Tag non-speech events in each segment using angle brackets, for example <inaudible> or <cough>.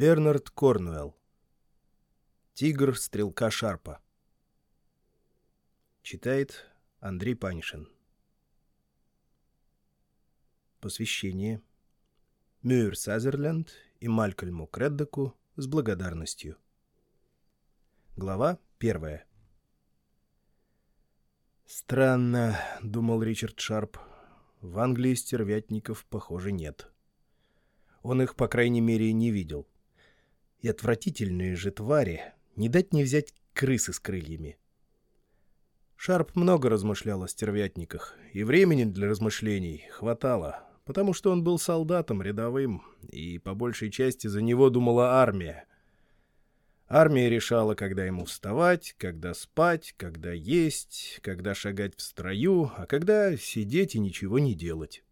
Бернард Корнуэлл. Тигр стрелка Шарпа. Читает Андрей Панишин. Посвящение. Мюр Сазерленд и Малькольму Креддоку с благодарностью. Глава первая. «Странно», — думал Ричард Шарп, — «в Англии стервятников, похоже, нет». Он их, по крайней мере, не видел. И отвратительные же твари, не дать не взять крысы с крыльями. Шарп много размышлял о стервятниках, и времени для размышлений хватало, потому что он был солдатом рядовым, и по большей части за него думала армия. Армия решала, когда ему вставать, когда спать, когда есть, когда шагать в строю, а когда сидеть и ничего не делать.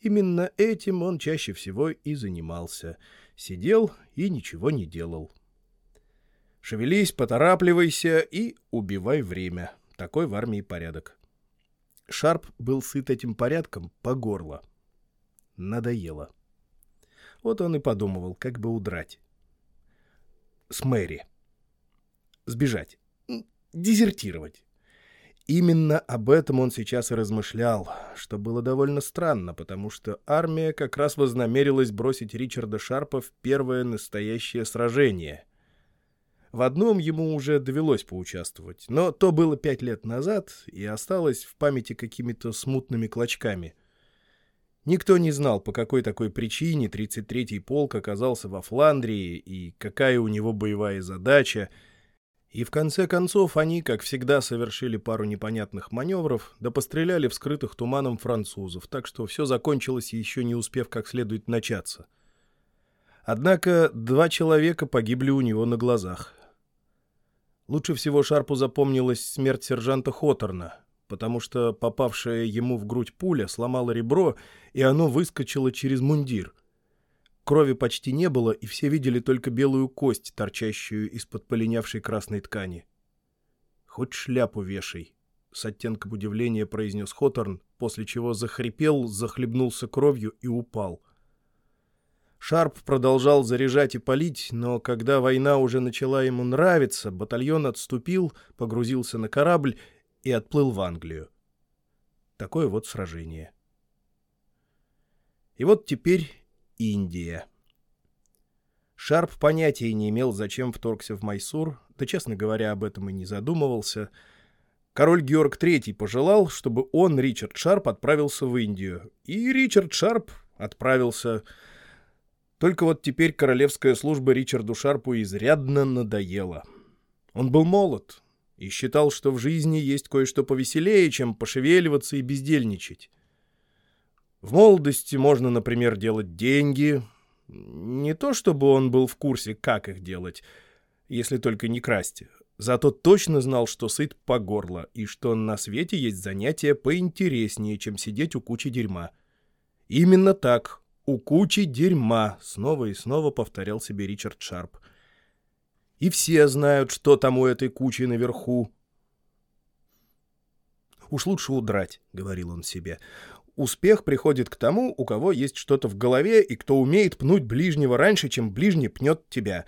Именно этим он чаще всего и занимался. Сидел и ничего не делал. Шевелись, поторапливайся и убивай время. Такой в армии порядок. Шарп был сыт этим порядком по горло. Надоело. Вот он и подумывал, как бы удрать. С Мэри. Сбежать. Дезертировать. Именно об этом он сейчас и размышлял, что было довольно странно, потому что армия как раз вознамерилась бросить Ричарда Шарпа в первое настоящее сражение. В одном ему уже довелось поучаствовать, но то было пять лет назад и осталось в памяти какими-то смутными клочками. Никто не знал, по какой такой причине 33-й полк оказался во Фландрии и какая у него боевая задача — и в конце концов они, как всегда, совершили пару непонятных маневров, да постреляли в скрытых туманом французов, так что все закончилось, еще не успев как следует начаться. Однако два человека погибли у него на глазах. Лучше всего Шарпу запомнилась смерть сержанта Хоторна, потому что попавшая ему в грудь пуля сломала ребро, и оно выскочило через мундир — Крови почти не было, и все видели только белую кость, торчащую из-под полинявшей красной ткани. «Хоть шляпу вешай», — с оттенком удивления произнес Хоторн, после чего захрипел, захлебнулся кровью и упал. Шарп продолжал заряжать и палить, но когда война уже начала ему нравиться, батальон отступил, погрузился на корабль и отплыл в Англию. Такое вот сражение. И вот теперь Индия. Шарп понятия не имел, зачем вторгся в Майсур, да, честно говоря, об этом и не задумывался. Король Георг III пожелал, чтобы он, Ричард Шарп, отправился в Индию. И Ричард Шарп отправился. Только вот теперь королевская служба Ричарду Шарпу изрядно надоела. Он был молод и считал, что в жизни есть кое-что повеселее, чем пошевеливаться и бездельничать. В молодости можно, например, делать деньги. Не то чтобы он был в курсе, как их делать, если только не красть. Зато точно знал, что сыт по горло, и что на свете есть занятия поинтереснее, чем сидеть у кучи дерьма. Именно так, у кучи дерьма, снова и снова повторял себе Ричард Шарп. И все знают, что там у этой кучи наверху. «Уж лучше удрать», — говорил он себе. Успех приходит к тому, у кого есть что-то в голове и кто умеет пнуть ближнего раньше, чем ближний пнет тебя.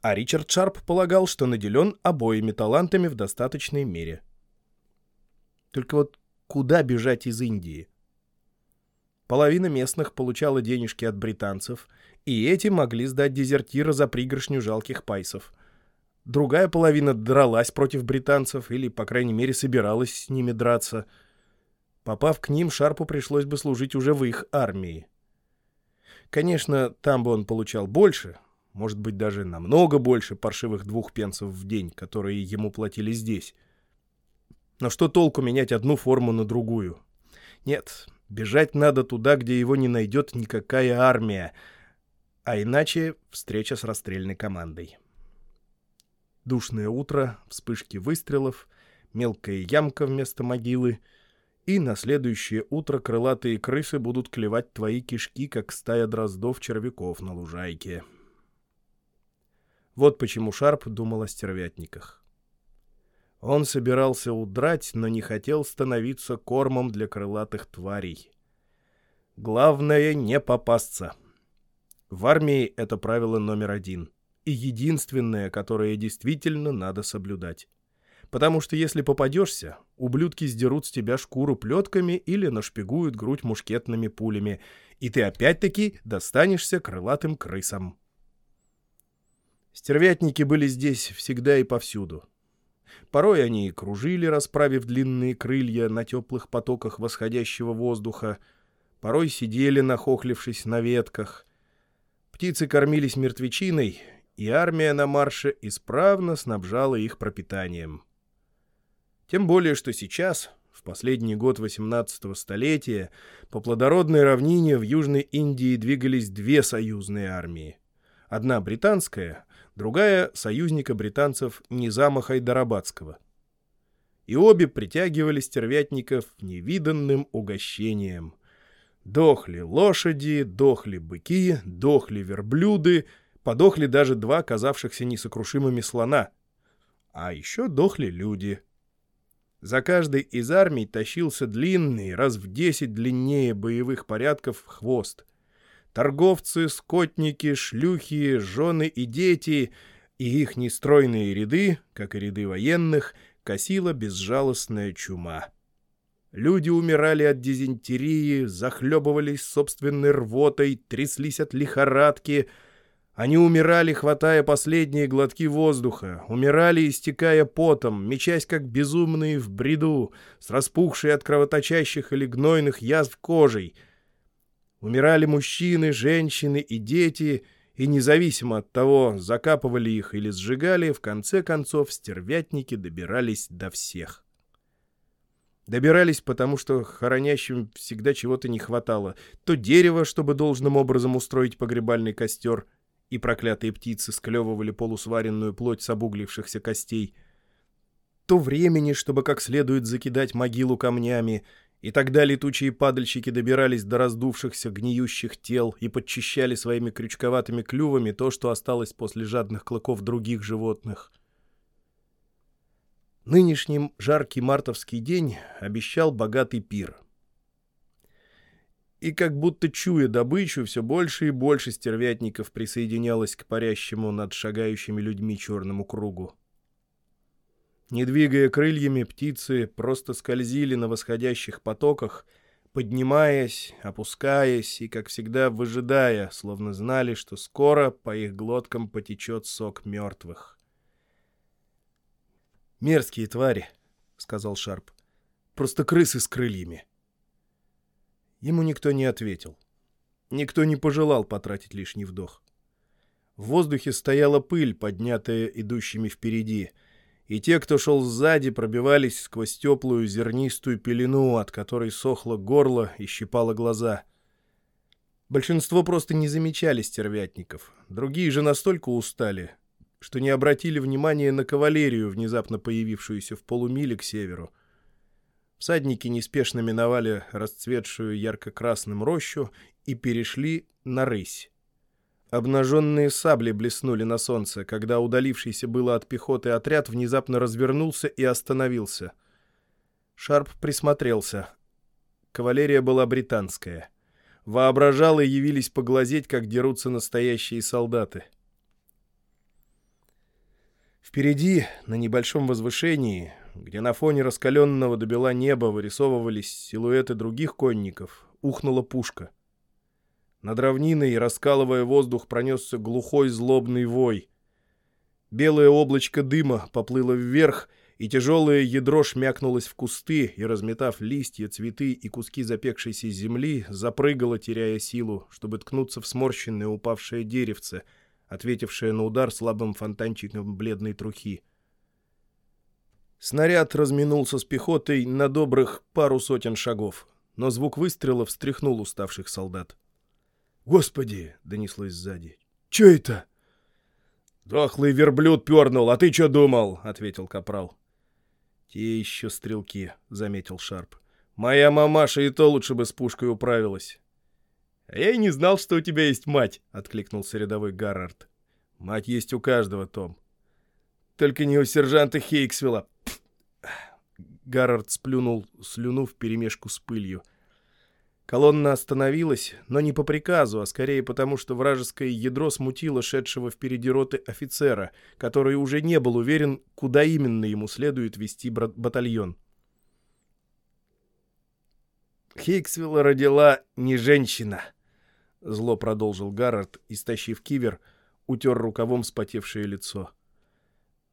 А Ричард Шарп полагал, что наделен обоими талантами в достаточной мере. Только вот куда бежать из Индии? Половина местных получала денежки от британцев, и эти могли сдать дезертира за пригоршню жалких пайсов. Другая половина дралась против британцев или, по крайней мере, собиралась с ними драться — Попав к ним, Шарпу пришлось бы служить уже в их армии. Конечно, там бы он получал больше, может быть, даже намного больше паршивых двух пенсов в день, которые ему платили здесь. Но что толку менять одну форму на другую? Нет, бежать надо туда, где его не найдет никакая армия, а иначе встреча с расстрельной командой. Душное утро, вспышки выстрелов, мелкая ямка вместо могилы — и на следующее утро крылатые крысы будут клевать твои кишки, как стая дроздов-червяков на лужайке. Вот почему Шарп думал о стервятниках. Он собирался удрать, но не хотел становиться кормом для крылатых тварей. Главное — не попасться. В армии это правило номер один. И единственное, которое действительно надо соблюдать. Потому что если попадешься, ублюдки сдерут с тебя шкуру плетками или нашпигуют грудь мушкетными пулями, и ты опять-таки достанешься крылатым крысам. Стервятники были здесь всегда и повсюду. Порой они кружили, расправив длинные крылья на теплых потоках восходящего воздуха, порой сидели, нахохлившись на ветках. Птицы кормились мертвечиной, и армия на марше исправно снабжала их пропитанием. Тем более, что сейчас, в последний год 18-го столетия, по плодородной равнине в Южной Индии двигались две союзные армии. Одна британская, другая — союзника британцев Низама Хайдарабадского. И обе притягивали стервятников невиданным угощением. Дохли лошади, дохли быки, дохли верблюды, подохли даже два казавшихся несокрушимыми слона. А еще дохли люди — за каждой из армий тащился длинный, раз в десять длиннее боевых порядков, хвост. Торговцы, скотники, шлюхи, жены и дети и их нестройные ряды, как и ряды военных, косила безжалостная чума. Люди умирали от дизентерии, захлебывались собственной рвотой, тряслись от лихорадки — они умирали, хватая последние глотки воздуха, умирали, истекая потом, мечась как безумные в бреду, с распухшей от кровоточащих или гнойных язв кожей. Умирали мужчины, женщины и дети, и независимо от того, закапывали их или сжигали, в конце концов стервятники добирались до всех. Добирались, потому что хоронящим всегда чего-то не хватало. То дерево, чтобы должным образом устроить погребальный костер — и проклятые птицы склевывали полусваренную плоть с обуглившихся костей, то времени, чтобы как следует закидать могилу камнями, и тогда летучие падальщики добирались до раздувшихся гниющих тел и подчищали своими крючковатыми клювами то, что осталось после жадных клыков других животных. Нынешним жаркий мартовский день обещал богатый пир — и как будто чуя добычу, все больше и больше стервятников присоединялось к парящему над шагающими людьми черному кругу. Не двигая крыльями, птицы просто скользили на восходящих потоках, поднимаясь, опускаясь и, как всегда, выжидая, словно знали, что скоро по их глоткам потечет сок мертвых. «Мерзкие твари», — сказал Шарп. «Просто крысы с крыльями». Ему никто не ответил. Никто не пожелал потратить лишний вдох. В воздухе стояла пыль, поднятая идущими впереди, и те, кто шел сзади, пробивались сквозь теплую зернистую пелену, от которой сохло горло и щипало глаза. Большинство просто не замечали стервятников, другие же настолько устали, что не обратили внимания на кавалерию, внезапно появившуюся в полумиле к северу — Всадники неспешно миновали расцветшую ярко-красным рощу и перешли на рысь. Обнаженные сабли блеснули на солнце, когда удалившийся было от пехоты отряд внезапно развернулся и остановился. Шарп присмотрелся. Кавалерия была британская. Воображал и явились поглазеть, как дерутся настоящие солдаты. Впереди, на небольшом возвышении, где на фоне раскаленного до бела неба вырисовывались силуэты других конников, ухнула пушка. Над равниной, раскалывая воздух, пронесся глухой злобный вой. Белое облачко дыма поплыло вверх, и тяжелое ядро шмякнулось в кусты, и, разметав листья, цветы и куски запекшейся земли, запрыгало, теряя силу, чтобы ткнуться в сморщенное упавшее деревце, ответившее на удар слабым фонтанчиком бледной трухи. Снаряд разминулся с пехотой на добрых пару сотен шагов, но звук выстрела встряхнул уставших солдат. «Господи!» — донеслось сзади. «Чё это?» «Дохлый верблюд пернул, а ты чё думал?» — ответил капрал. «Те еще стрелки», — заметил Шарп. «Моя мамаша и то лучше бы с пушкой управилась». «А я и не знал, что у тебя есть мать», — откликнулся рядовой Гаррард. «Мать есть у каждого, Том». «Только не у сержанта Колонна остановилась, но не по приказу, а скорее потому, что вражеское ядро смутило шедшего впереди роты офицера, который уже не был уверен, куда именно ему следует вести батальон. «Хейксвилла родила не женщина», — зло продолжил Гаррард, истощив кивер, утер рукавом спотевшее лицо.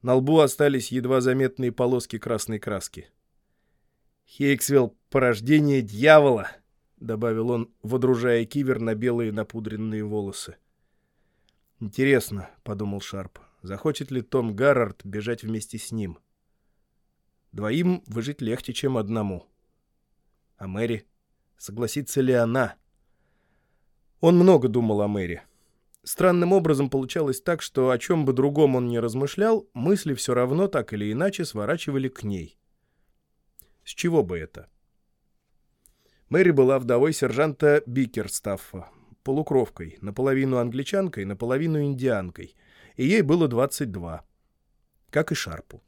На лбу остались едва заметные полоски красной краски. «Хейксвилл — порождение дьявола!» — добавил он, водружая кивер на белые напудренные волосы. «Интересно», — подумал Шарп, — «захочет ли Том Гаррард бежать вместе с ним?» «Двоим выжить легче, чем одному». «А Мэри? Согласится ли она?» Он много думал о Мэри. Странным образом получалось так, что о чем бы другом он ни размышлял, мысли все равно так или иначе сворачивали к ней. С чего бы это? Мэри была вдовой сержанта Бикерстаффа, полукровкой, наполовину англичанкой, наполовину индианкой, и ей было 22, как и Шарпу.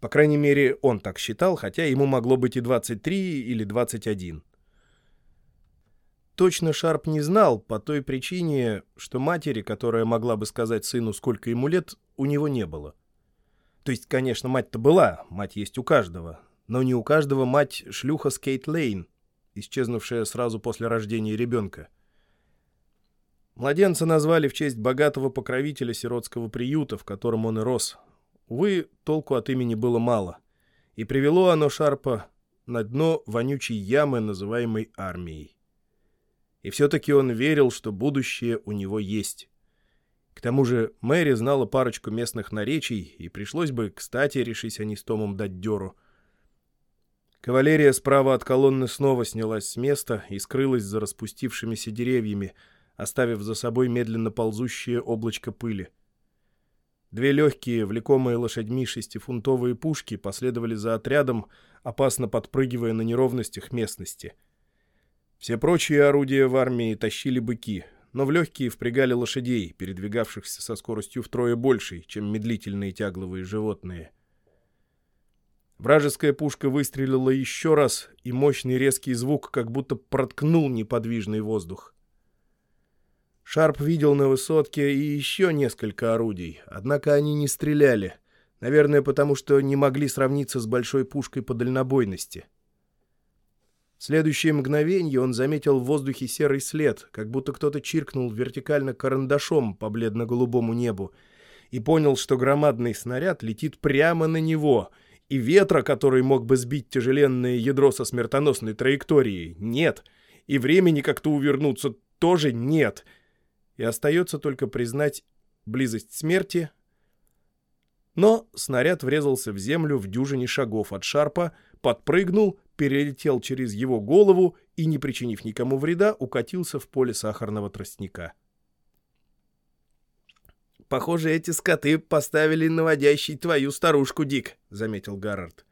По крайней мере, он так считал, хотя ему могло быть и 23 или 21. Точно Шарп не знал по той причине, что матери, которая могла бы сказать сыну, сколько ему лет, у него не было. То есть, конечно, мать-то была, мать есть у каждого, но не у каждого мать шлюха Скейт Лейн, исчезнувшая сразу после рождения ребенка. Младенца назвали в честь богатого покровителя сиротского приюта, в котором он и рос. Увы, толку от имени было мало. И привело оно Шарпа на дно вонючей ямы, называемой армией. И все-таки он верил, что будущее у него есть. К тому же Мэри знала парочку местных наречий, и пришлось бы, кстати, решить они с Томом дать дёру — Кавалерия справа от колонны снова снялась с места и скрылась за распустившимися деревьями, оставив за собой медленно ползущее облачко пыли. Две легкие, влекомые лошадьми шестифунтовые пушки последовали за отрядом, опасно подпрыгивая на неровностях местности. Все прочие орудия в армии тащили быки, но в легкие впрягали лошадей, передвигавшихся со скоростью втрое большей, чем медлительные тягловые животные — Вражеская пушка выстрелила еще раз, и мощный резкий звук как будто проткнул неподвижный воздух. Шарп видел на высотке и еще несколько орудий, однако они не стреляли, наверное, потому что не могли сравниться с большой пушкой по дальнобойности. В следующее мгновение он заметил в воздухе серый след, как будто кто-то чиркнул вертикально карандашом по бледно-голубому небу, и понял, что громадный снаряд летит прямо на него — и ветра, который мог бы сбить тяжеленное ядро со смертоносной траекторией, нет. И времени как-то увернуться тоже нет. И остается только признать близость смерти. Но снаряд врезался в землю в дюжине шагов от шарпа, подпрыгнул, перелетел через его голову и, не причинив никому вреда, укатился в поле сахарного тростника. Похоже, эти скоты поставили наводящий твою старушку, Дик», — заметил Гаррард.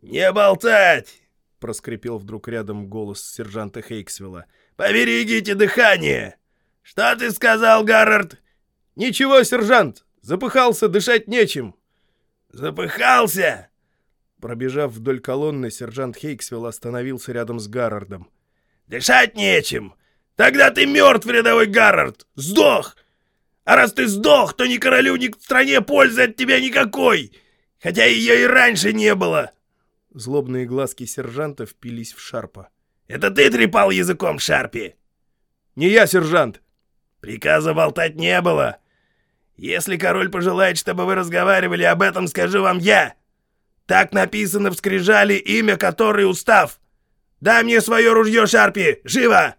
«Не болтать!» — проскрипел вдруг рядом голос сержанта Хейксвилла. «Поберегите дыхание!» «Что ты сказал, Гаррард?» «Ничего, сержант! Запыхался, дышать нечем!» «Запыхался!» Пробежав вдоль колонны, сержант Хейксвилл остановился рядом с Гаррардом. «Дышать нечем! Тогда ты мертв, рядовой Гаррард! Сдох! А раз ты сдох, то ни королю, ни стране пользы от тебя никакой! Хотя ее и раньше не было!» Злобные глазки сержанта впились в Шарпа. «Это ты трепал языком, Шарпи?» «Не я, сержант!» «Приказа болтать не было. Если король пожелает, чтобы вы разговаривали об этом, скажу вам я. Так написано в скрижали, имя которой устав. Дай мне свое ружье, Шарпи! Живо!»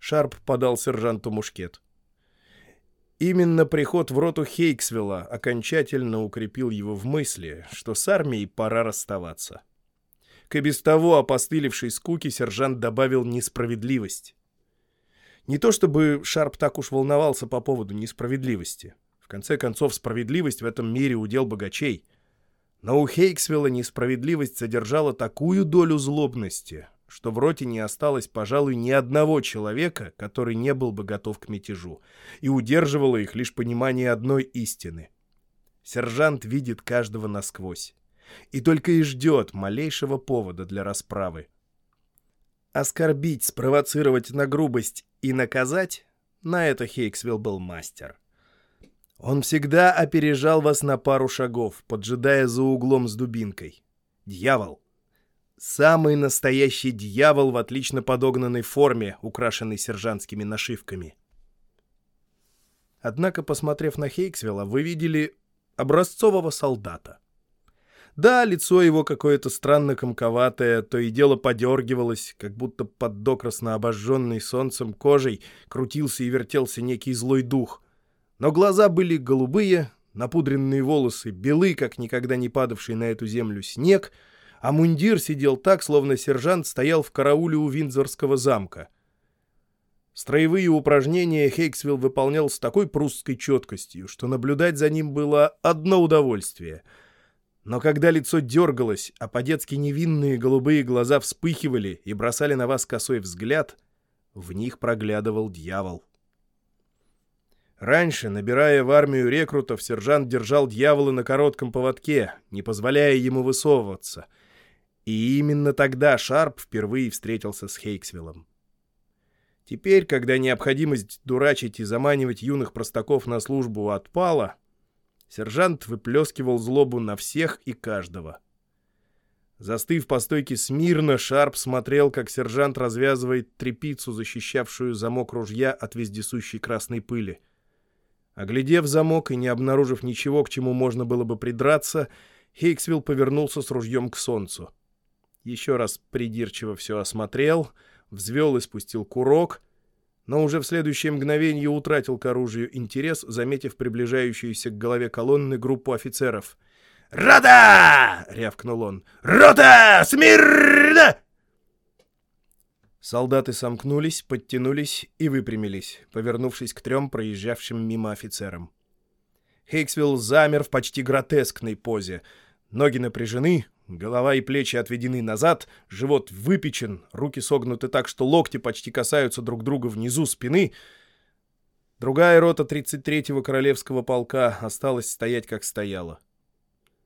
Шарп подал сержанту мушкет. Именно приход в роту Хейксвилла окончательно укрепил его в мысли, что с армией пора расставаться. К и без того опостылевшей скуки сержант добавил несправедливость. Не то чтобы Шарп так уж волновался по поводу несправедливости. В конце концов, справедливость в этом мире удел богачей. Но у Хейксвилла несправедливость содержала такую долю злобности, что в роте не осталось, пожалуй, ни одного человека, который не был бы готов к мятежу, и удерживало их лишь понимание одной истины. Сержант видит каждого насквозь и только и ждет малейшего повода для расправы. Оскорбить, спровоцировать на грубость и наказать — на это Хейксвилл был мастер. Он всегда опережал вас на пару шагов, поджидая за углом с дубинкой. Дьявол. Самый настоящий дьявол в отлично подогнанной форме, украшенной сержантскими нашивками. Однако, посмотрев на Хейксвилла, вы видели образцового солдата. Да, лицо его какое-то странно комковатое, то и дело подергивалось, как будто под докрасно обожженной солнцем кожей крутился и вертелся некий злой дух. Но глаза были голубые, напудренные волосы белы, как никогда не падавший на эту землю снег, а мундир сидел так, словно сержант стоял в карауле у Виндзорского замка. Строевые упражнения Хейксвилл выполнял с такой прусской четкостью, что наблюдать за ним было одно удовольствие — но когда лицо дергалось, а по-детски невинные голубые глаза вспыхивали и бросали на вас косой взгляд, в них проглядывал дьявол. Раньше, набирая в армию рекрутов, сержант держал дьявола на коротком поводке, не позволяя ему высовываться. И именно тогда Шарп впервые встретился с Хейксвиллом. Теперь, когда необходимость дурачить и заманивать юных простаков на службу отпала, Сержант выплескивал злобу на всех и каждого. Застыв по стойке смирно, Шарп смотрел, как сержант развязывает трепицу, защищавшую замок ружья от вездесущей красной пыли. Оглядев замок и не обнаружив ничего, к чему можно было бы придраться, Хейксвилл повернулся с ружьем к солнцу. Еще раз придирчиво все осмотрел, взвел и спустил курок — но уже в следующее мгновение утратил к оружию интерес, заметив приближающуюся к голове колонны группу офицеров. «Рота!» — рявкнул он. «Рота! Смирно!» Солдаты сомкнулись, подтянулись и выпрямились, повернувшись к трем проезжавшим мимо офицерам. Хейксвилл замер в почти гротескной позе. Ноги напряжены, Голова и плечи отведены назад, живот выпечен, руки согнуты так, что локти почти касаются друг друга внизу спины. Другая рота 33-го королевского полка осталась стоять, как стояла.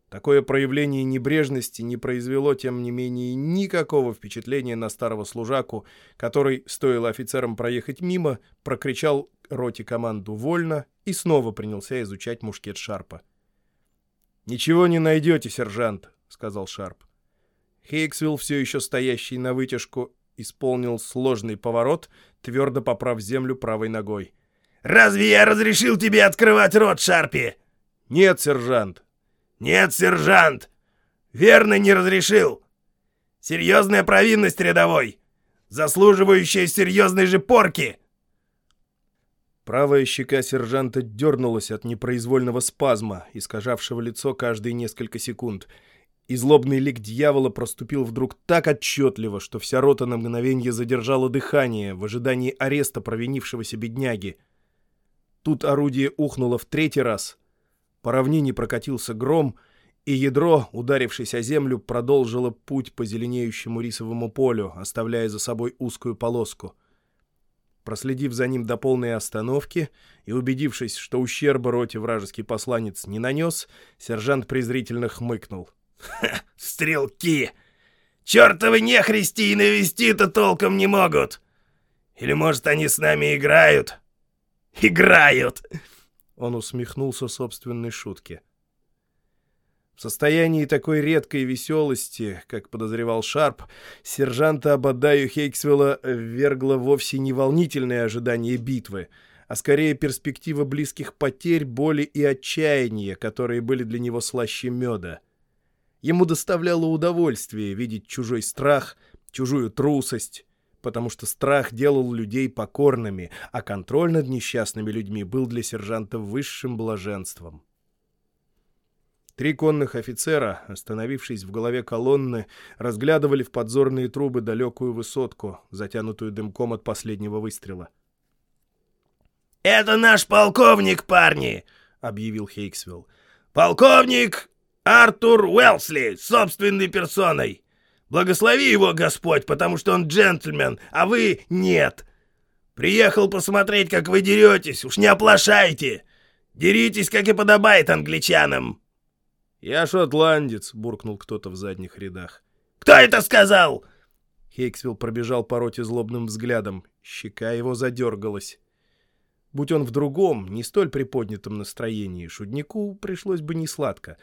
Такое проявление небрежности не произвело, тем не менее, никакого впечатления на старого служаку, который, стоило офицерам проехать мимо, прокричал роте команду «Вольно» и снова принялся изучать мушкет Шарпа. «Ничего не найдете, сержант», — сказал Шарп. Хейксвилл, все еще стоящий на вытяжку, исполнил сложный поворот, твердо поправ землю правой ногой. «Разве я разрешил тебе открывать рот, Шарпи?» «Нет, сержант». «Нет, сержант! Верно, не разрешил! Серьезная провинность рядовой, заслуживающая серьезной же порки!» Правая щека сержанта дернулась от непроизвольного спазма, искажавшего лицо каждые несколько секунд — и злобный лик дьявола проступил вдруг так отчетливо, что вся рота на мгновение задержала дыхание в ожидании ареста провинившегося бедняги. Тут орудие ухнуло в третий раз. По равнине прокатился гром, и ядро, ударившись о землю, продолжило путь по зеленеющему рисовому полю, оставляя за собой узкую полоску. Проследив за ним до полной остановки и убедившись, что ущерба роте вражеский посланец не нанес, сержант презрительно хмыкнул — <laughs> стрелки! Чертовы нехристи и навести-то толком не могут! Или, может, они с нами играют? Играют!» <laughs> Он усмехнулся собственной шутке. В состоянии такой редкой веселости, как подозревал Шарп, сержанта Абадаю Хейксвелла ввергло вовсе не волнительное ожидание битвы, а скорее перспектива близких потерь, боли и отчаяния, которые были для него слаще меда. Ему доставляло удовольствие видеть чужой страх, чужую трусость, потому что страх делал людей покорными, а контроль над несчастными людьми был для сержанта высшим блаженством. Три конных офицера, остановившись в голове колонны, разглядывали в подзорные трубы далекую высотку, затянутую дымком от последнего выстрела. «Это наш полковник, парни!» — объявил Хейксвилл. «Полковник Артур Уэлсли, собственной персоной. Благослови его Господь, потому что он джентльмен, а вы нет. Приехал посмотреть, как вы деретесь, уж не оплошайте. Деритесь, как и подобает англичанам. «Я шотландец», — буркнул кто-то в задних рядах. «Кто это сказал?» Хейксвилл пробежал по роте злобным взглядом. Щека его задергалась. Будь он в другом, не столь приподнятом настроении, шуднику пришлось бы несладко.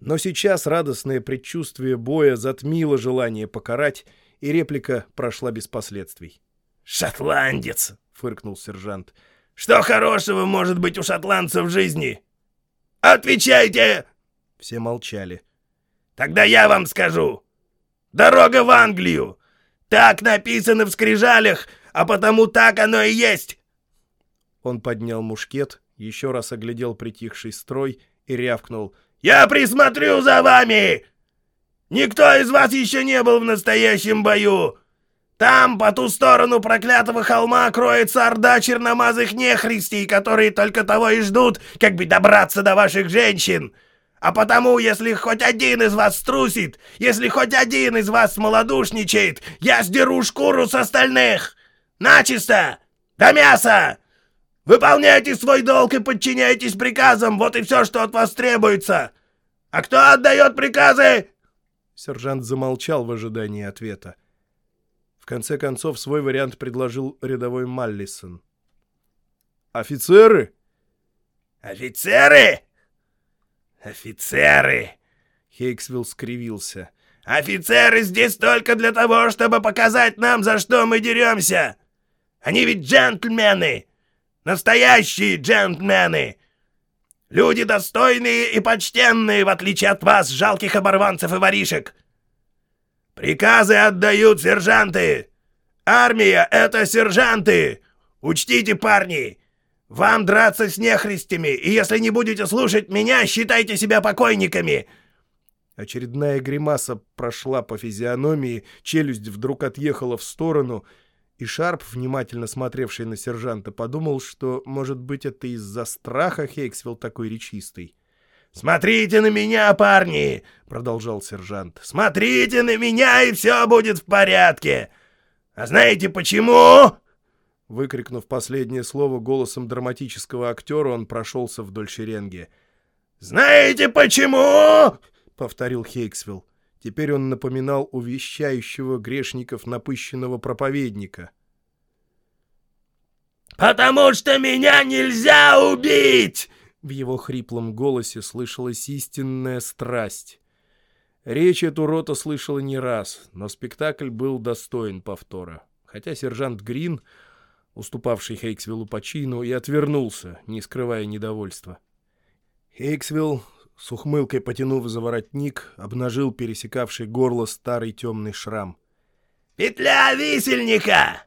Но сейчас радостное предчувствие боя затмило желание покарать, и реплика прошла без последствий. «Шотландец!» — фыркнул сержант. «Что хорошего может быть у шотландцев в жизни?» «Отвечайте!» Все молчали. «Тогда я вам скажу. Дорога в Англию. Так написано в скрижалях, а потому так оно и есть!» Он поднял мушкет, еще раз оглядел притихший строй и рявкнул. «Я присмотрю за вами! Никто из вас еще не был в настоящем бою! Там, по ту сторону проклятого холма, кроется орда черномазых нехристей, которые только того и ждут, как бы добраться до ваших женщин!» А потому, если хоть один из вас струсит, если хоть один из вас малодушничает, я сдеру шкуру с остальных! Начисто! До мяса! Выполняйте свой долг и подчиняйтесь приказам, вот и все, что от вас требуется! А кто отдает приказы?» Сержант замолчал в ожидании ответа. В конце концов, свой вариант предложил рядовой Маллисон. «Офицеры?» «Офицеры?» «Офицеры!» — Хейксвилл скривился. «Офицеры здесь только для того, чтобы показать нам, за что мы деремся! Они ведь джентльмены! Настоящие джентльмены! Люди достойные и почтенные, в отличие от вас, жалких оборванцев и воришек! Приказы отдают сержанты! Армия — это сержанты! Учтите, парни! «Вам драться с нехристями, и если не будете слушать меня, считайте себя покойниками!» Очередная гримаса прошла по физиономии, челюсть вдруг отъехала в сторону, и Шарп, внимательно смотревший на сержанта, подумал, что, может быть, это из-за страха Хейксвилл такой речистый. «Смотрите на меня, парни!» — продолжал сержант. «Смотрите на меня, и все будет в порядке! А знаете почему?» Выкрикнув последнее слово голосом драматического актера, он прошелся вдоль шеренги. «Знаете почему?» — повторил Хейксвилл. Теперь он напоминал увещающего грешников напыщенного проповедника. «Потому что меня нельзя убить!» В его хриплом голосе слышалась истинная страсть. Речь эту рота слышала не раз, но спектакль был достоин повтора. Хотя сержант Грин уступавший Хейксвиллу по чину, и отвернулся, не скрывая недовольства. Хейксвилл, с ухмылкой потянув за воротник, обнажил пересекавший горло старый темный шрам. «Петля висельника!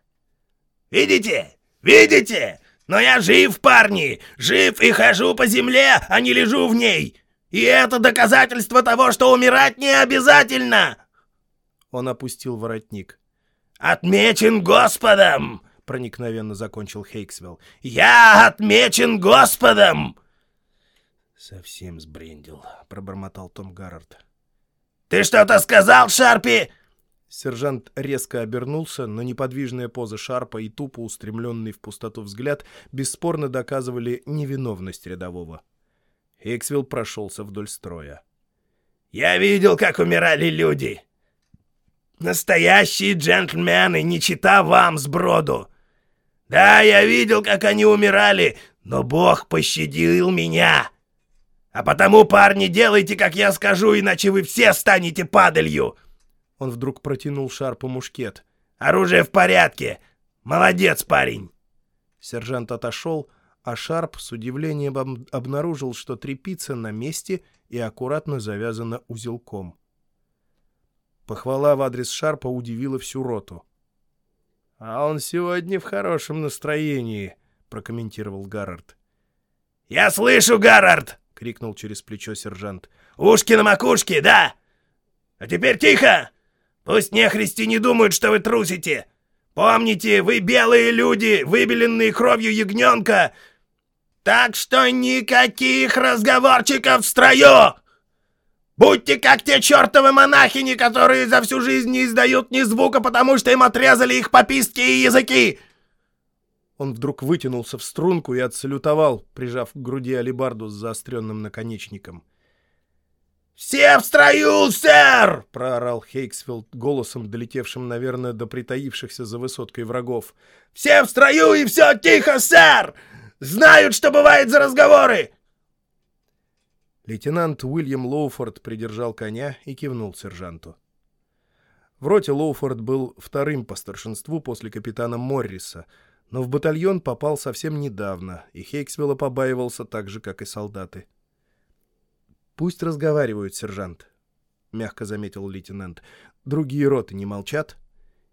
Видите? Видите? Но я жив, парни! Жив и хожу по земле, а не лежу в ней! И это доказательство того, что умирать не обязательно!» Он опустил воротник. «Отмечен Господом! — проникновенно закончил Хейксвелл. «Я отмечен Господом!» «Совсем сбрендил», — пробормотал Том Гаррард. «Ты что-то сказал, Шарпи?» Сержант резко обернулся, но неподвижная поза Шарпа и тупо устремленный в пустоту взгляд бесспорно доказывали невиновность рядового. Хейксвилл прошелся вдоль строя. «Я видел, как умирали люди. Настоящие джентльмены, не чита вам сброду. Да, я видел, как они умирали, но Бог пощадил меня. А потому, парни, делайте, как я скажу, иначе вы все станете падалью. Он вдруг протянул Шарпу мушкет. Оружие в порядке. Молодец, парень. Сержант отошел, а Шарп с удивлением обнаружил, что трепица на месте и аккуратно завязана узелком. Похвала в адрес Шарпа удивила всю роту. «А он сегодня в хорошем настроении», — прокомментировал Гаррард. «Я слышу, Гаррард!» — крикнул через плечо сержант. «Ушки на макушке, да! А теперь тихо! Пусть нехристи не думают, что вы трусите! Помните, вы белые люди, выбеленные кровью ягненка! Так что никаких разговорчиков в строю!» Будьте как те чертовы монахини, которые за всю жизнь не издают ни звука, потому что им отрезали их попистские языки!» Он вдруг вытянулся в струнку и отсалютовал, прижав к груди алебарду с заостренным наконечником. «Все в строю, сэр!» — проорал Хейксфилд голосом, долетевшим, наверное, до притаившихся за высоткой врагов. «Все в строю и все тихо, сэр! Знают, что бывает за разговоры!» Лейтенант Уильям Лоуфорд придержал коня и кивнул сержанту. В роте Лоуфорд был вторым по старшинству после капитана Морриса, но в батальон попал совсем недавно, и Хейксвилла побаивался так же, как и солдаты. «Пусть разговаривают, сержант», — мягко заметил лейтенант. «Другие роты не молчат?»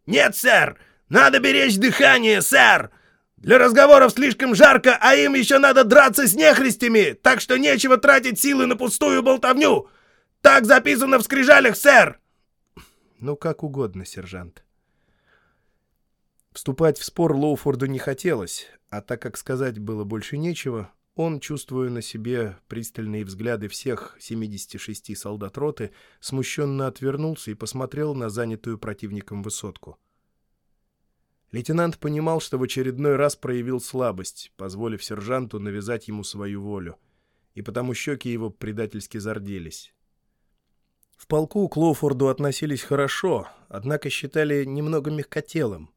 «Нет, сэр! Надо беречь дыхание, сэр! Для разговоров слишком жарко, а им еще надо драться с нехристями, так что нечего тратить силы на пустую болтовню! Так записано в скрижалях, сэр!» «Ну, как угодно, сержант». Вступать в спор Лоуфорду не хотелось, а так как сказать было больше нечего, он, чувствуя на себе пристальные взгляды всех 76 солдат роты, смущенно отвернулся и посмотрел на занятую противником высотку. Лейтенант понимал, что в очередной раз проявил слабость, позволив сержанту навязать ему свою волю, и потому щеки его предательски зарделись. В полку к Лоуфорду относились хорошо, однако считали немного мягкотелым,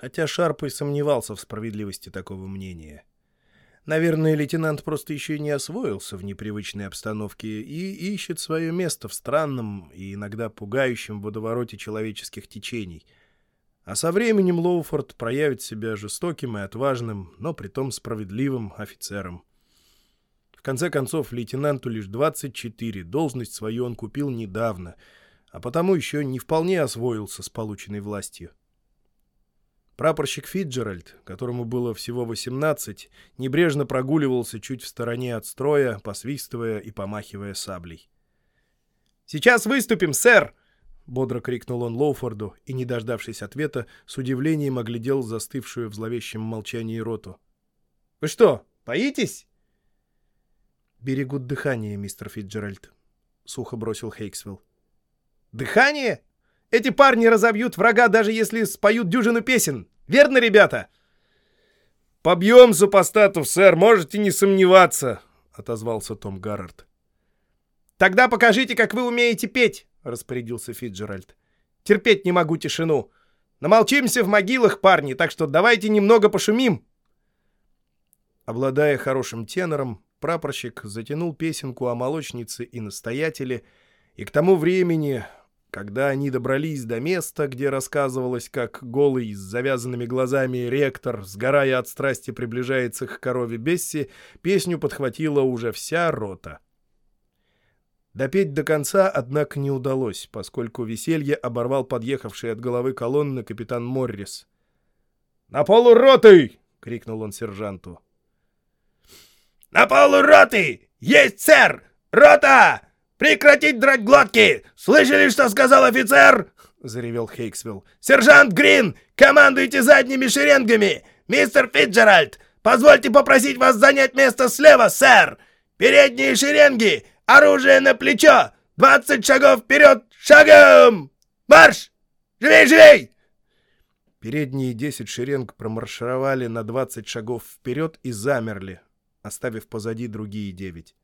хотя Шарп и сомневался в справедливости такого мнения. Наверное, лейтенант просто еще не освоился в непривычной обстановке и ищет свое место в странном и иногда пугающем водовороте человеческих течений. А со временем Лоуфорд проявит себя жестоким и отважным, но притом справедливым офицером. В конце концов, лейтенанту лишь 24, должность свою он купил недавно, а потому еще не вполне освоился с полученной властью. Прапорщик Фиджеральд, которому было всего 18, небрежно прогуливался чуть в стороне от строя, посвистывая и помахивая саблей. «Сейчас выступим, сэр!» — бодро крикнул он Лоуфорду и, не дождавшись ответа, с удивлением оглядел застывшую в зловещем молчании роту. «Вы что, боитесь?» «Берегут дыхание, мистер Фитджеральд», — сухо бросил Хейксвилл. «Дыхание? Эти парни разобьют врага, даже если споют дюжину песен. Верно, ребята?» «Побьем супостатов, сэр, можете не сомневаться», — отозвался Том Гаррард. «Тогда покажите, как вы умеете петь», — распорядился Фитджеральд. «Терпеть не могу тишину. Намолчимся в могилах, парни, так что давайте немного пошумим». Обладая хорошим тенором, прапорщик затянул песенку о молочнице и настоятеле, и к тому времени, когда они добрались до места, где рассказывалось, как голый с завязанными глазами ректор, сгорая от страсти, приближается к корове Бесси, песню подхватила уже вся рота. Допеть до конца, однако, не удалось, поскольку веселье оборвал подъехавший от головы колонны капитан Моррис. «На полу роты!» — крикнул он сержанту. «На полу роты! Есть, сэр! Рота! Прекратить драть глотки! Слышали, что сказал офицер?» — заревел Хейксвилл. «Сержант Грин, командуйте задними шеренгами! Мистер Фитджеральд, позвольте попросить вас занять место слева, сэр! Передние шеренги! Оружие на плечо! Двадцать шагов вперед! Шагом! Марш! Живей, живей!» Передние десять шеренг промаршировали на двадцать шагов вперед и замерли, оставив позади другие девять.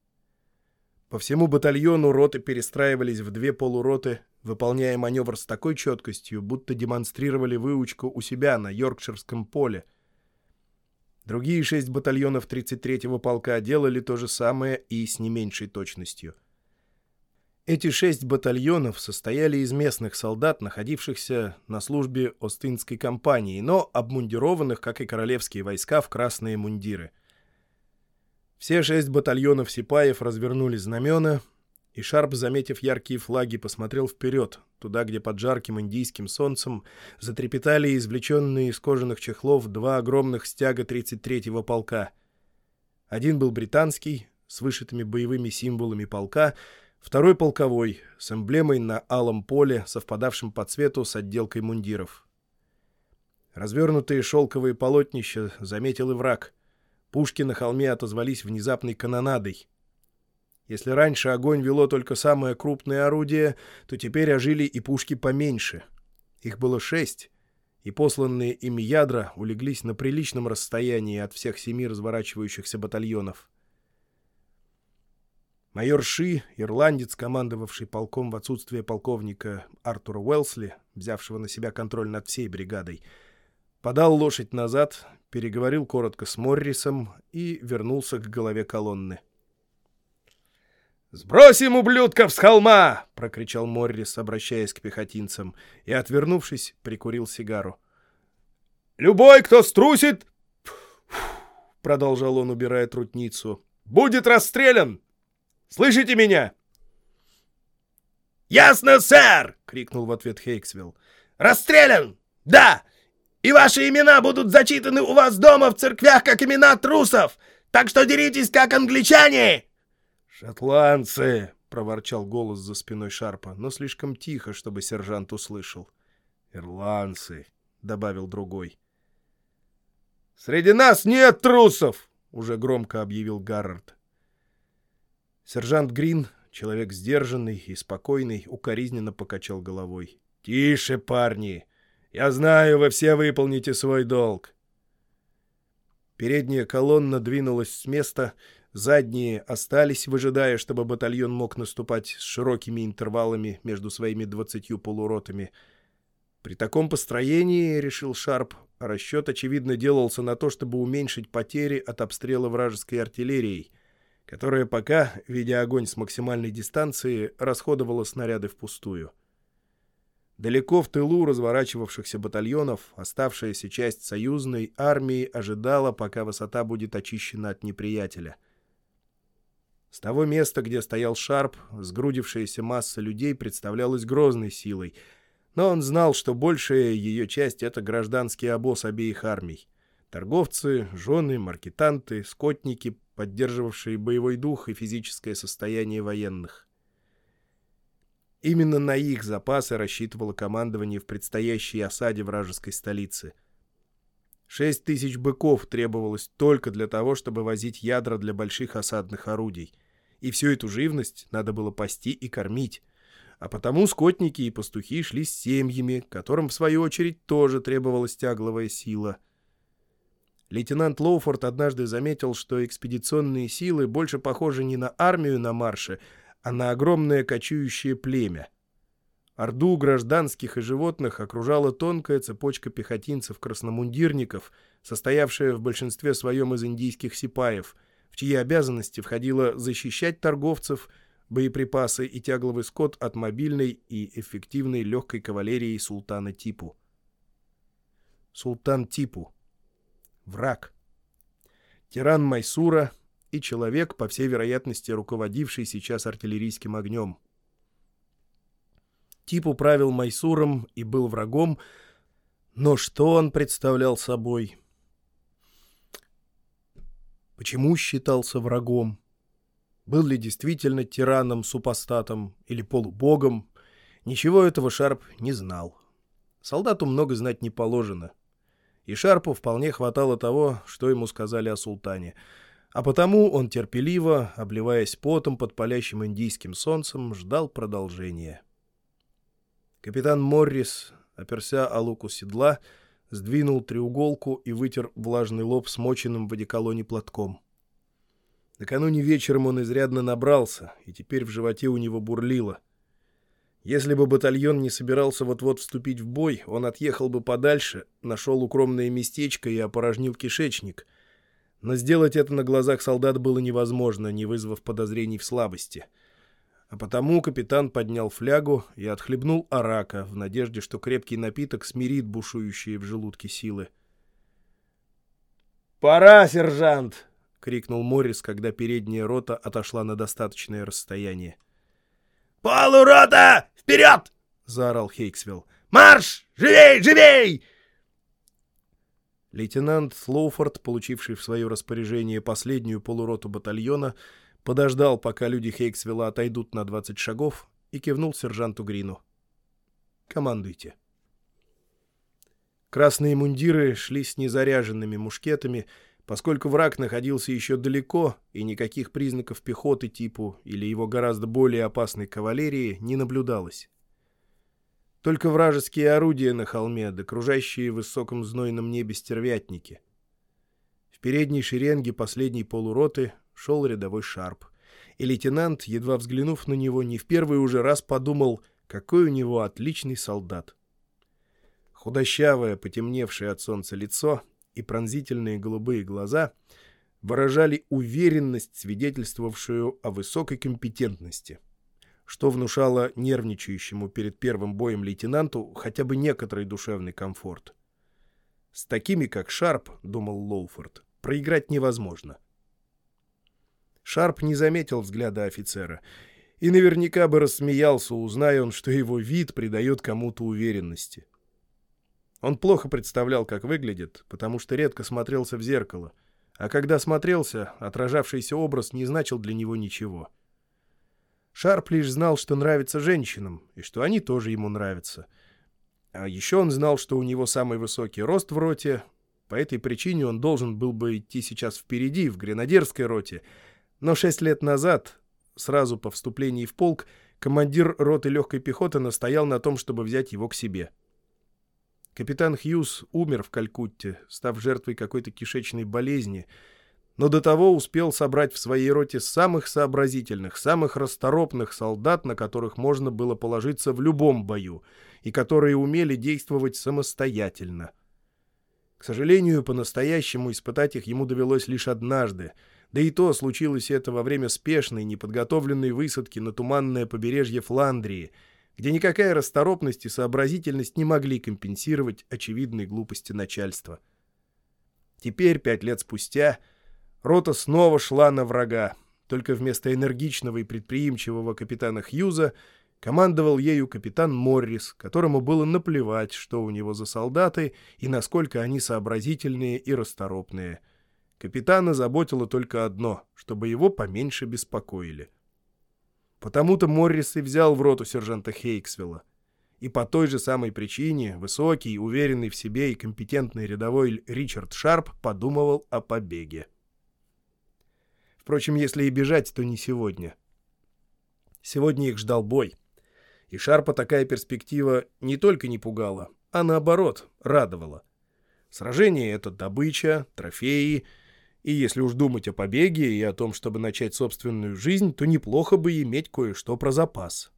По всему батальону роты перестраивались в две полуроты, выполняя маневр с такой четкостью, будто демонстрировали выучку у себя на Йоркширском поле. Другие шесть батальонов 33-го полка делали то же самое и с не меньшей точностью. Эти шесть батальонов состояли из местных солдат, находившихся на службе Остинской компании, но обмундированных, как и королевские войска, в красные мундиры — все шесть батальонов сипаев развернули знамена, и Шарп, заметив яркие флаги, посмотрел вперед, туда, где под жарким индийским солнцем затрепетали извлеченные из кожаных чехлов два огромных стяга 33-го полка. Один был британский, с вышитыми боевыми символами полка, второй полковой, с эмблемой на алом поле, совпадавшим по цвету с отделкой мундиров. Развернутые шелковые полотнища заметил и враг — Пушки на холме отозвались внезапной канонадой. Если раньше огонь вело только самое крупное орудие, то теперь ожили и пушки поменьше. Их было шесть, и посланные ими ядра улеглись на приличном расстоянии от всех семи разворачивающихся батальонов. Майор Ши, ирландец, командовавший полком в отсутствие полковника Артура Уэлсли, взявшего на себя контроль над всей бригадой, подал лошадь назад, переговорил коротко с Моррисом и вернулся к голове колонны. «Сбросим ублюдков с холма!» — прокричал Моррис, обращаясь к пехотинцам, и, отвернувшись, прикурил сигару. «Любой, кто струсит...» — продолжал он, убирая трутницу. «Будет расстрелян! Слышите меня?» «Ясно, сэр!» — крикнул в ответ Хейксвилл. «Расстрелян! Да! И ваши имена будут зачитаны у вас дома в церквях, как имена трусов! Так что деритесь, как англичане!» «Шотландцы!» — проворчал голос за спиной Шарпа, но слишком тихо, чтобы сержант услышал. «Ирландцы!» — добавил другой. «Среди нас нет трусов!» — уже громко объявил Гаррард. Сержант Грин, человек сдержанный и спокойный, укоризненно покачал головой. «Тише, парни! Я знаю, вы все выполните свой долг!» Передняя колонна двинулась с места, Задние остались, выжидая, чтобы батальон мог наступать с широкими интервалами между своими двадцатью полуротами. При таком построении, решил Шарп, расчет, очевидно, делался на то, чтобы уменьшить потери от обстрела вражеской артиллерией, которая пока, видя огонь с максимальной дистанции, расходовала снаряды впустую. Далеко в тылу разворачивавшихся батальонов оставшаяся часть союзной армии ожидала, пока высота будет очищена от неприятеля — с того места, где стоял Шарп, сгрудившаяся масса людей представлялась грозной силой, но он знал, что большая ее часть — это гражданский обоз обеих армий. Торговцы, жены, маркетанты, скотники, поддерживавшие боевой дух и физическое состояние военных. Именно на их запасы рассчитывало командование в предстоящей осаде вражеской столицы. Шесть тысяч быков требовалось только для того, чтобы возить ядра для больших осадных орудий — и всю эту живность надо было пасти и кормить. А потому скотники и пастухи шли с семьями, которым, в свою очередь, тоже требовалась тягловая сила. Лейтенант Лоуфорд однажды заметил, что экспедиционные силы больше похожи не на армию на марше, а на огромное кочующее племя. Орду гражданских и животных окружала тонкая цепочка пехотинцев-красномундирников, состоявшая в большинстве своем из индийских сипаев — в чьи обязанности входило защищать торговцев, боеприпасы и тягловый скот от мобильной и эффективной легкой кавалерии султана Типу. Султан Типу. Враг. Тиран Майсура и человек, по всей вероятности, руководивший сейчас артиллерийским огнем. Типу правил Майсуром и был врагом, но что он представлял собой — Почему считался врагом? Был ли действительно тираном-супостатом или полубогом? Ничего этого Шарп не знал. Солдату много знать не положено. И Шарпу вполне хватало того, что ему сказали о султане. А потому он терпеливо, обливаясь потом под палящим индийским солнцем, ждал продолжения. Капитан Моррис, оперся о луку седла, — сдвинул треуголку и вытер влажный лоб смоченным в одеколоне платком. Накануне вечером он изрядно набрался, и теперь в животе у него бурлило. Если бы батальон не собирался вот-вот вступить в бой, он отъехал бы подальше, нашел укромное местечко и опорожнил кишечник. Но сделать это на глазах солдат было невозможно, не вызвав подозрений в слабости — а потому капитан поднял флягу и отхлебнул арака в надежде, что крепкий напиток смирит бушующие в желудке силы. «Пора, сержант!» — крикнул Моррис, когда передняя рота отошла на достаточное расстояние. «Полурота! Вперед!» — заорал Хейксвилл. «Марш! Живей, живей!» Лейтенант Слоуфорд, получивший в свое распоряжение последнюю полуроту батальона, — подождал, пока люди Хейксвилла отойдут на 20 шагов, и кивнул сержанту Грину. «Командуйте». Красные мундиры шли с незаряженными мушкетами, поскольку враг находился еще далеко, и никаких признаков пехоты типу или его гораздо более опасной кавалерии не наблюдалось. Только вражеские орудия на холме, да кружащие в высоком знойном небе стервятники. В передней шеренге последней полуроты шел рядовой Шарп. и лейтенант, едва взглянув на него, не в первый уже раз подумал, какой у него отличный солдат. Худощавое, потемневшее от солнца лицо и пронзительные голубые глаза выражали уверенность, свидетельствовавшую о высокой компетентности, что внушало нервничающему перед первым боем лейтенанту хотя бы некоторый душевный комфорт. С такими, как Шарп, думал Лоуфорд, проиграть невозможно. Шарп не заметил взгляда офицера и наверняка бы рассмеялся, узная он, что его вид придает кому-то уверенности. Он плохо представлял, как выглядит, потому что редко смотрелся в зеркало, а когда смотрелся, отражавшийся образ не значил для него ничего. Шарп лишь знал, что нравится женщинам, и что они тоже ему нравятся. А еще он знал, что у него самый высокий рост в роте, по этой причине он должен был бы идти сейчас впереди, в гренадерской роте, но шесть лет назад, сразу по вступлении в полк, командир роты легкой пехоты настоял на том, чтобы взять его к себе. Капитан Хьюз умер в Калькутте, став жертвой какой-то кишечной болезни, но до того успел собрать в своей роте самых сообразительных, самых расторопных солдат, на которых можно было положиться в любом бою, и которые умели действовать самостоятельно. К сожалению, по-настоящему испытать их ему довелось лишь однажды — да и то случилось это во время спешной, неподготовленной высадки на туманное побережье Фландрии, где никакая расторопность и сообразительность не могли компенсировать очевидной глупости начальства. Теперь, пять лет спустя, рота снова шла на врага, только вместо энергичного и предприимчивого капитана Хьюза командовал ею капитан Моррис, которому было наплевать, что у него за солдаты и насколько они сообразительные и расторопные — Капитана заботило только одно, чтобы его поменьше беспокоили. Потому-то Моррис и взял в роту сержанта Хейксвилла. И по той же самой причине высокий, уверенный в себе и компетентный рядовой Ричард Шарп подумывал о побеге. Впрочем, если и бежать, то не сегодня. Сегодня их ждал бой. И Шарпа такая перспектива не только не пугала, а наоборот, радовала. Сражение — это добыча, трофеи — и если уж думать о побеге и о том, чтобы начать собственную жизнь, то неплохо бы иметь кое-что про запас.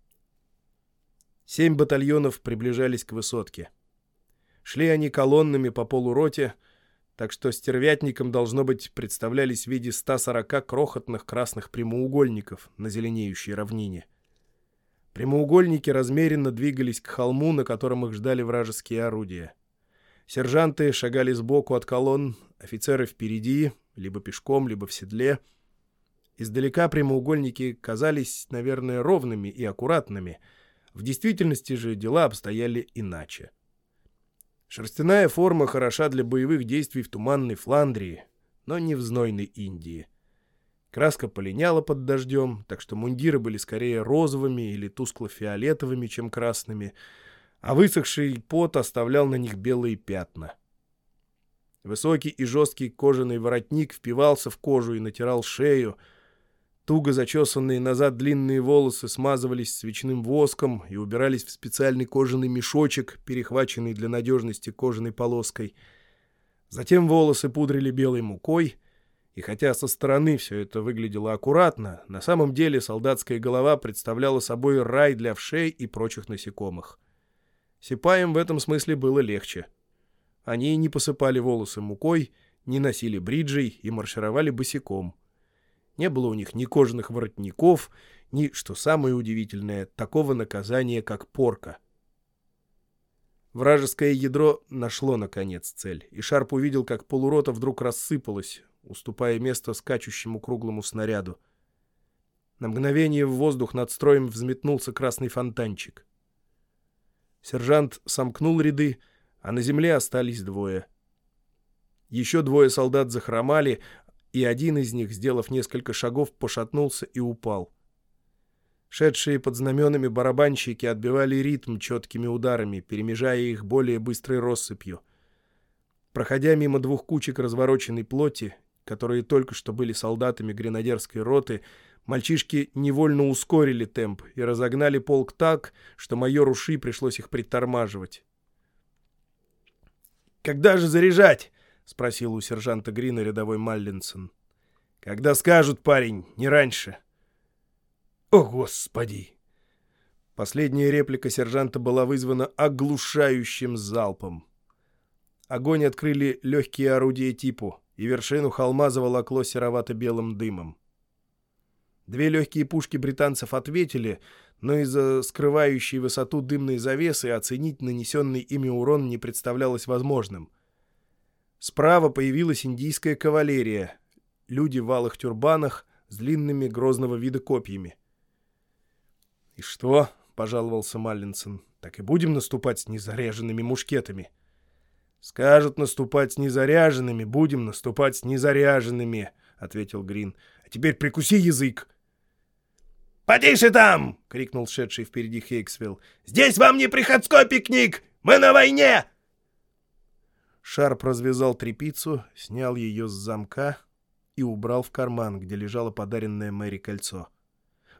Семь батальонов приближались к высотке. Шли они колоннами по полуроте, так что стервятникам, должно быть, представлялись в виде 140 крохотных красных прямоугольников на зеленеющей равнине. Прямоугольники размеренно двигались к холму, на котором их ждали вражеские орудия. Сержанты шагали сбоку от колонн, офицеры впереди, либо пешком, либо в седле. Издалека прямоугольники казались, наверное, ровными и аккуратными. В действительности же дела обстояли иначе. Шерстяная форма хороша для боевых действий в туманной Фландрии, но не в знойной Индии. Краска полиняла под дождем, так что мундиры были скорее розовыми или тускло-фиолетовыми, чем красными, а высохший пот оставлял на них белые пятна — Высокий и жесткий кожаный воротник впивался в кожу и натирал шею. Туго зачесанные назад длинные волосы смазывались свечным воском и убирались в специальный кожаный мешочек, перехваченный для надежности кожаной полоской. Затем волосы пудрили белой мукой, и хотя со стороны все это выглядело аккуратно, на самом деле солдатская голова представляла собой рай для вшей и прочих насекомых. Сипаем в этом смысле было легче — они не посыпали волосы мукой, не носили бриджей и маршировали босиком. Не было у них ни кожаных воротников, ни, что самое удивительное, такого наказания, как порка. Вражеское ядро нашло, наконец, цель, и Шарп увидел, как полурота вдруг рассыпалась, уступая место скачущему круглому снаряду. На мгновение в воздух над строем взметнулся красный фонтанчик. Сержант сомкнул ряды, а на земле остались двое. Еще двое солдат захромали, и один из них, сделав несколько шагов, пошатнулся и упал. Шедшие под знаменами барабанщики отбивали ритм четкими ударами, перемежая их более быстрой россыпью. Проходя мимо двух кучек развороченной плоти, которые только что были солдатами гренадерской роты, мальчишки невольно ускорили темп и разогнали полк так, что майору Ши пришлось их притормаживать. «Когда же заряжать?» — спросил у сержанта Грина рядовой Маллинсон. «Когда скажут, парень, не раньше. О, Господи! Последняя реплика сержанта была вызвана оглушающим залпом. Огонь открыли легкие орудия типу, и вершину холма заволокло серовато-белым дымом. Две легкие пушки британцев ответили, но из-за скрывающей высоту дымной завесы оценить нанесенный ими урон не представлялось возможным. Справа появилась индийская кавалерия, люди в алых тюрбанах с длинными грозного вида копьями. «И что?» — пожаловался Маллинсон. «Так и будем наступать с незаряженными мушкетами?» «Скажут наступать с незаряженными, будем наступать с незаряженными», — ответил Грин. «А теперь прикуси язык!» «Потише там!» — крикнул шедший впереди Хейксвилл. «Здесь вам не приходской пикник! Мы на войне!» Шарп развязал трепицу, снял ее с замка и убрал в карман, где лежало подаренное Мэри кольцо.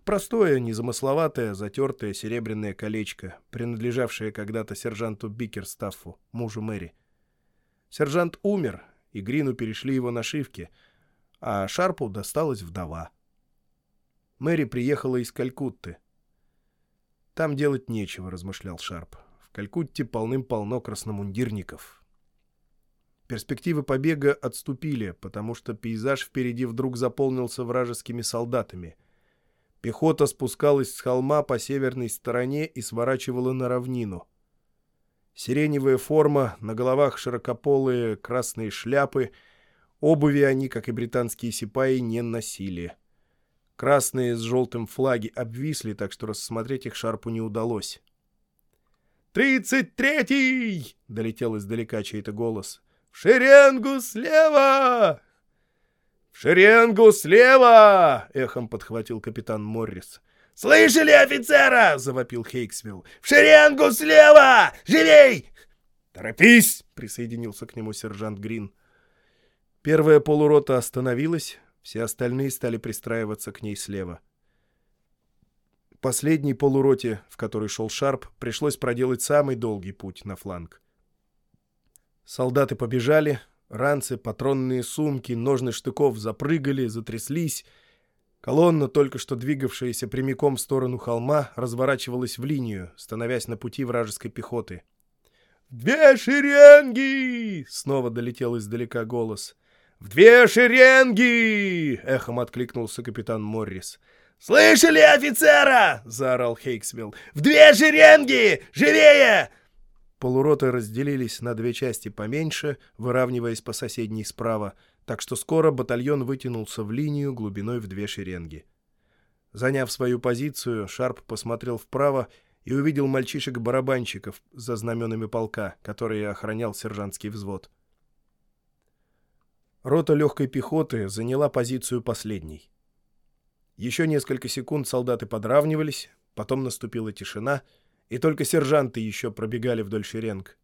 Простое, незамысловатое, затертое серебряное колечко, принадлежавшее когда-то сержанту Бикерстаффу, мужу Мэри. Сержант умер, и Грину перешли его нашивки, а Шарпу досталась вдова. Мэри приехала из Калькутты. «Там делать нечего», — размышлял Шарп. «В Калькутте полным-полно красномундирников». Перспективы побега отступили, потому что пейзаж впереди вдруг заполнился вражескими солдатами — Пехота спускалась с холма по северной стороне и сворачивала на равнину. Сиреневая форма, на головах широкополые красные шляпы, обуви они, как и британские сипаи, не носили. Красные с желтым флаги обвисли, так что рассмотреть их Шарпу не удалось. «Тридцать третий!» — долетел издалека чей-то голос. «В шеренгу слева!» «В шеренгу слева!» — эхом подхватил капитан Моррис. «Слышали офицера?» — завопил Хейксвилл. «В шеренгу слева! Живей!» «Торопись!» — присоединился к нему сержант Грин. Первая полурота остановилась, все остальные стали пристраиваться к ней слева. Последней полуроте, в которой шел Шарп, пришлось проделать самый долгий путь на фланг. Солдаты побежали, Ранцы, патронные сумки, ножны штыков запрыгали, затряслись. Колонна, только что двигавшаяся прямиком в сторону холма, разворачивалась в линию, становясь на пути вражеской пехоты. «В две шеренги!» — снова долетел издалека голос. «В две шеренги!» — эхом откликнулся капитан Моррис. «Слышали офицера?» — заорал Хейксвилл. «В две шеренги! Живее!» Полуроты разделились на две части поменьше, выравниваясь по соседней справа, так что скоро батальон вытянулся в линию глубиной в две шеренги. Заняв свою позицию, Шарп посмотрел вправо и увидел мальчишек-барабанщиков за знаменами полка, которые охранял сержантский взвод. Рота легкой пехоты заняла позицию последней. Еще несколько секунд солдаты подравнивались, потом наступила тишина — и только сержанты еще пробегали вдоль шеренг.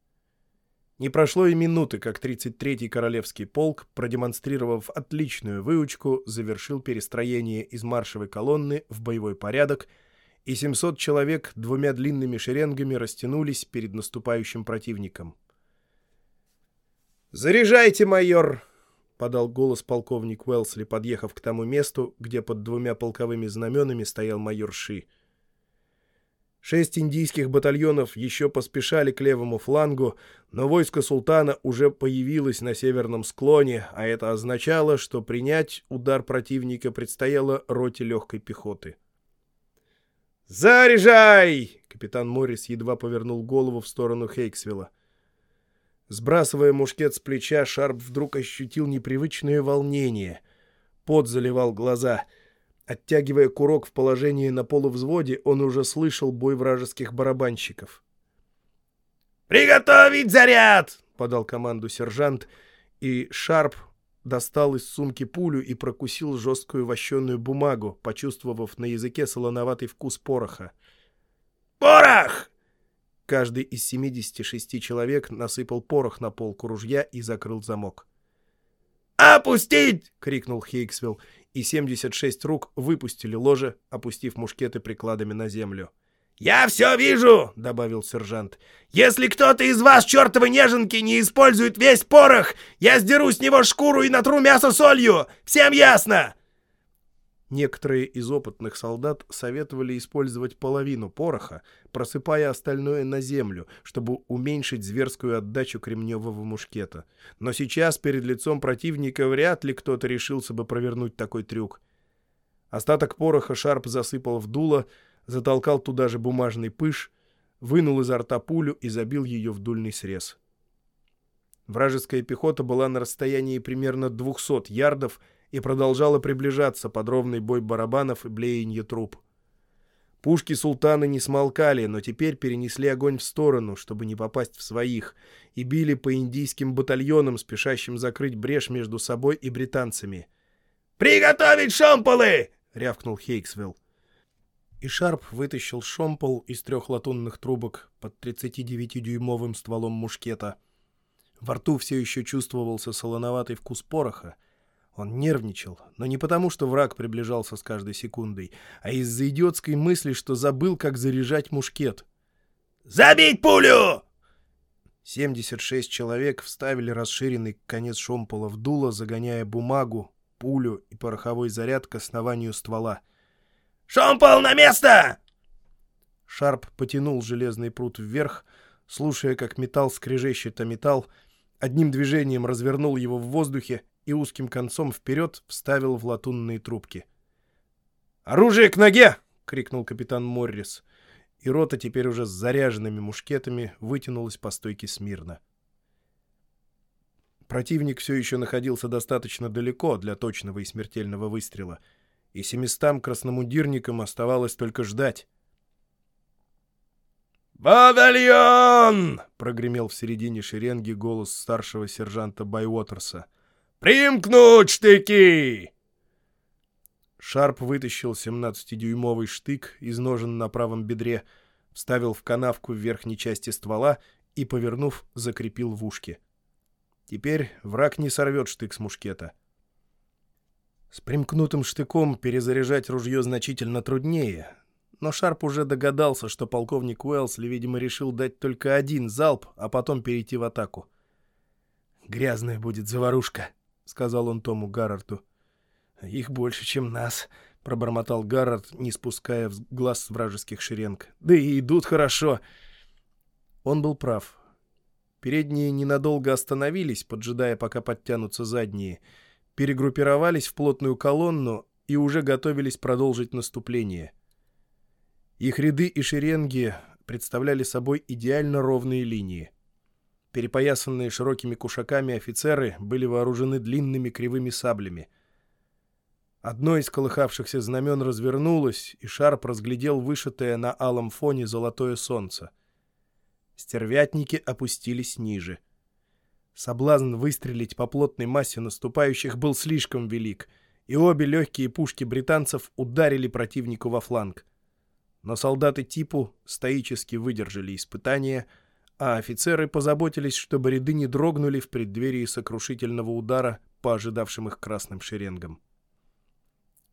Не прошло и минуты, как 33-й Королевский полк, продемонстрировав отличную выучку, завершил перестроение из маршевой колонны в боевой порядок, и 700 человек двумя длинными шеренгами растянулись перед наступающим противником. «Заряжайте, майор!» — подал голос полковник Уэлсли, подъехав к тому месту, где под двумя полковыми знаменами стоял майор Ши — Шесть индийских батальонов еще поспешали к левому флангу, но войско султана уже появилось на северном склоне, а это означало, что принять удар противника предстояло роте легкой пехоты. «Заряжай!» — капитан Моррис едва повернул голову в сторону Хейксвилла. Сбрасывая мушкет с плеча, Шарп вдруг ощутил непривычное волнение. Пот заливал глаза — Оттягивая курок в положении на полувзводе, он уже слышал бой вражеских барабанщиков. «Приготовить заряд!» — подал команду сержант, и Шарп достал из сумки пулю и прокусил жесткую вощеную бумагу, почувствовав на языке солоноватый вкус пороха. «Порох!» Каждый из 76 человек насыпал порох на полку ружья и закрыл замок. «Опустить!» — крикнул Хейксвилл, и 76 рук выпустили ложе, опустив мушкеты прикладами на землю. «Я все вижу!» — добавил сержант. «Если кто-то из вас, чертовы неженки, не использует весь порох, я сдеру с него шкуру и натру мясо солью! Всем ясно?» Некоторые из опытных солдат советовали использовать половину пороха, просыпая остальное на землю, чтобы уменьшить зверскую отдачу кремневого мушкета. Но сейчас перед лицом противника вряд ли кто-то решился бы провернуть такой трюк. Остаток пороха Шарп засыпал в дуло, затолкал туда же бумажный пыш, вынул изо рта пулю и забил ее в дульный срез. Вражеская пехота была на расстоянии примерно 200 ярдов и продолжала приближаться под ровный бой барабанов и блеяние труп. Пушки султана не смолкали, но теперь перенесли огонь в сторону, чтобы не попасть в своих, и били по индийским батальонам, спешащим закрыть брешь между собой и британцами. «Приготовить шомполы!» — рявкнул Хейксвилл. И Шарп вытащил шомпол из трех латунных трубок под 39-дюймовым стволом мушкета. Во рту все еще чувствовался солоноватый вкус пороха, он нервничал, но не потому, что враг приближался с каждой секундой, а из-за идиотской мысли, что забыл, как заряжать мушкет. «Забить пулю!» 76 человек вставили расширенный конец шомпола в дуло, загоняя бумагу, пулю и пороховой заряд к основанию ствола. «Шомпол на место!» Шарп потянул железный прут вверх, слушая, как металл скрежещет о металл, одним движением развернул его в воздухе и узким концом вперед вставил в латунные трубки. «Оружие к ноге!» — крикнул капитан Моррис. И рота теперь уже с заряженными мушкетами вытянулась по стойке смирно. Противник все еще находился достаточно далеко для точного и смертельного выстрела, и семистам красномундирникам оставалось только ждать. «Батальон!» — прогремел в середине шеренги голос старшего сержанта Байуотерса — «Примкнуть штыки!» Шарп вытащил 17-дюймовый штык из ножен на правом бедре, вставил в канавку в верхней части ствола и, повернув, закрепил в ушке. Теперь враг не сорвет штык с мушкета. С примкнутым штыком перезаряжать ружье значительно труднее, но Шарп уже догадался, что полковник Уэлсли, видимо, решил дать только один залп, а потом перейти в атаку. «Грязная будет заварушка», — сказал он Тому Гаррарту. «Их больше, чем нас», — пробормотал Гаррард, не спуская глаз с вражеских шеренг. «Да и идут хорошо». Он был прав. Передние ненадолго остановились, поджидая, пока подтянутся задние, перегруппировались в плотную колонну и уже готовились продолжить наступление. Их ряды и шеренги представляли собой идеально ровные линии. Перепоясанные широкими кушаками офицеры были вооружены длинными кривыми саблями. Одно из колыхавшихся знамен развернулось, и Шарп разглядел вышитое на алом фоне золотое солнце. Стервятники опустились ниже. Соблазн выстрелить по плотной массе наступающих был слишком велик, и обе легкие пушки британцев ударили противнику во фланг. Но солдаты типу стоически выдержали испытание — а офицеры позаботились, чтобы ряды не дрогнули в преддверии сокрушительного удара по ожидавшим их красным шеренгам.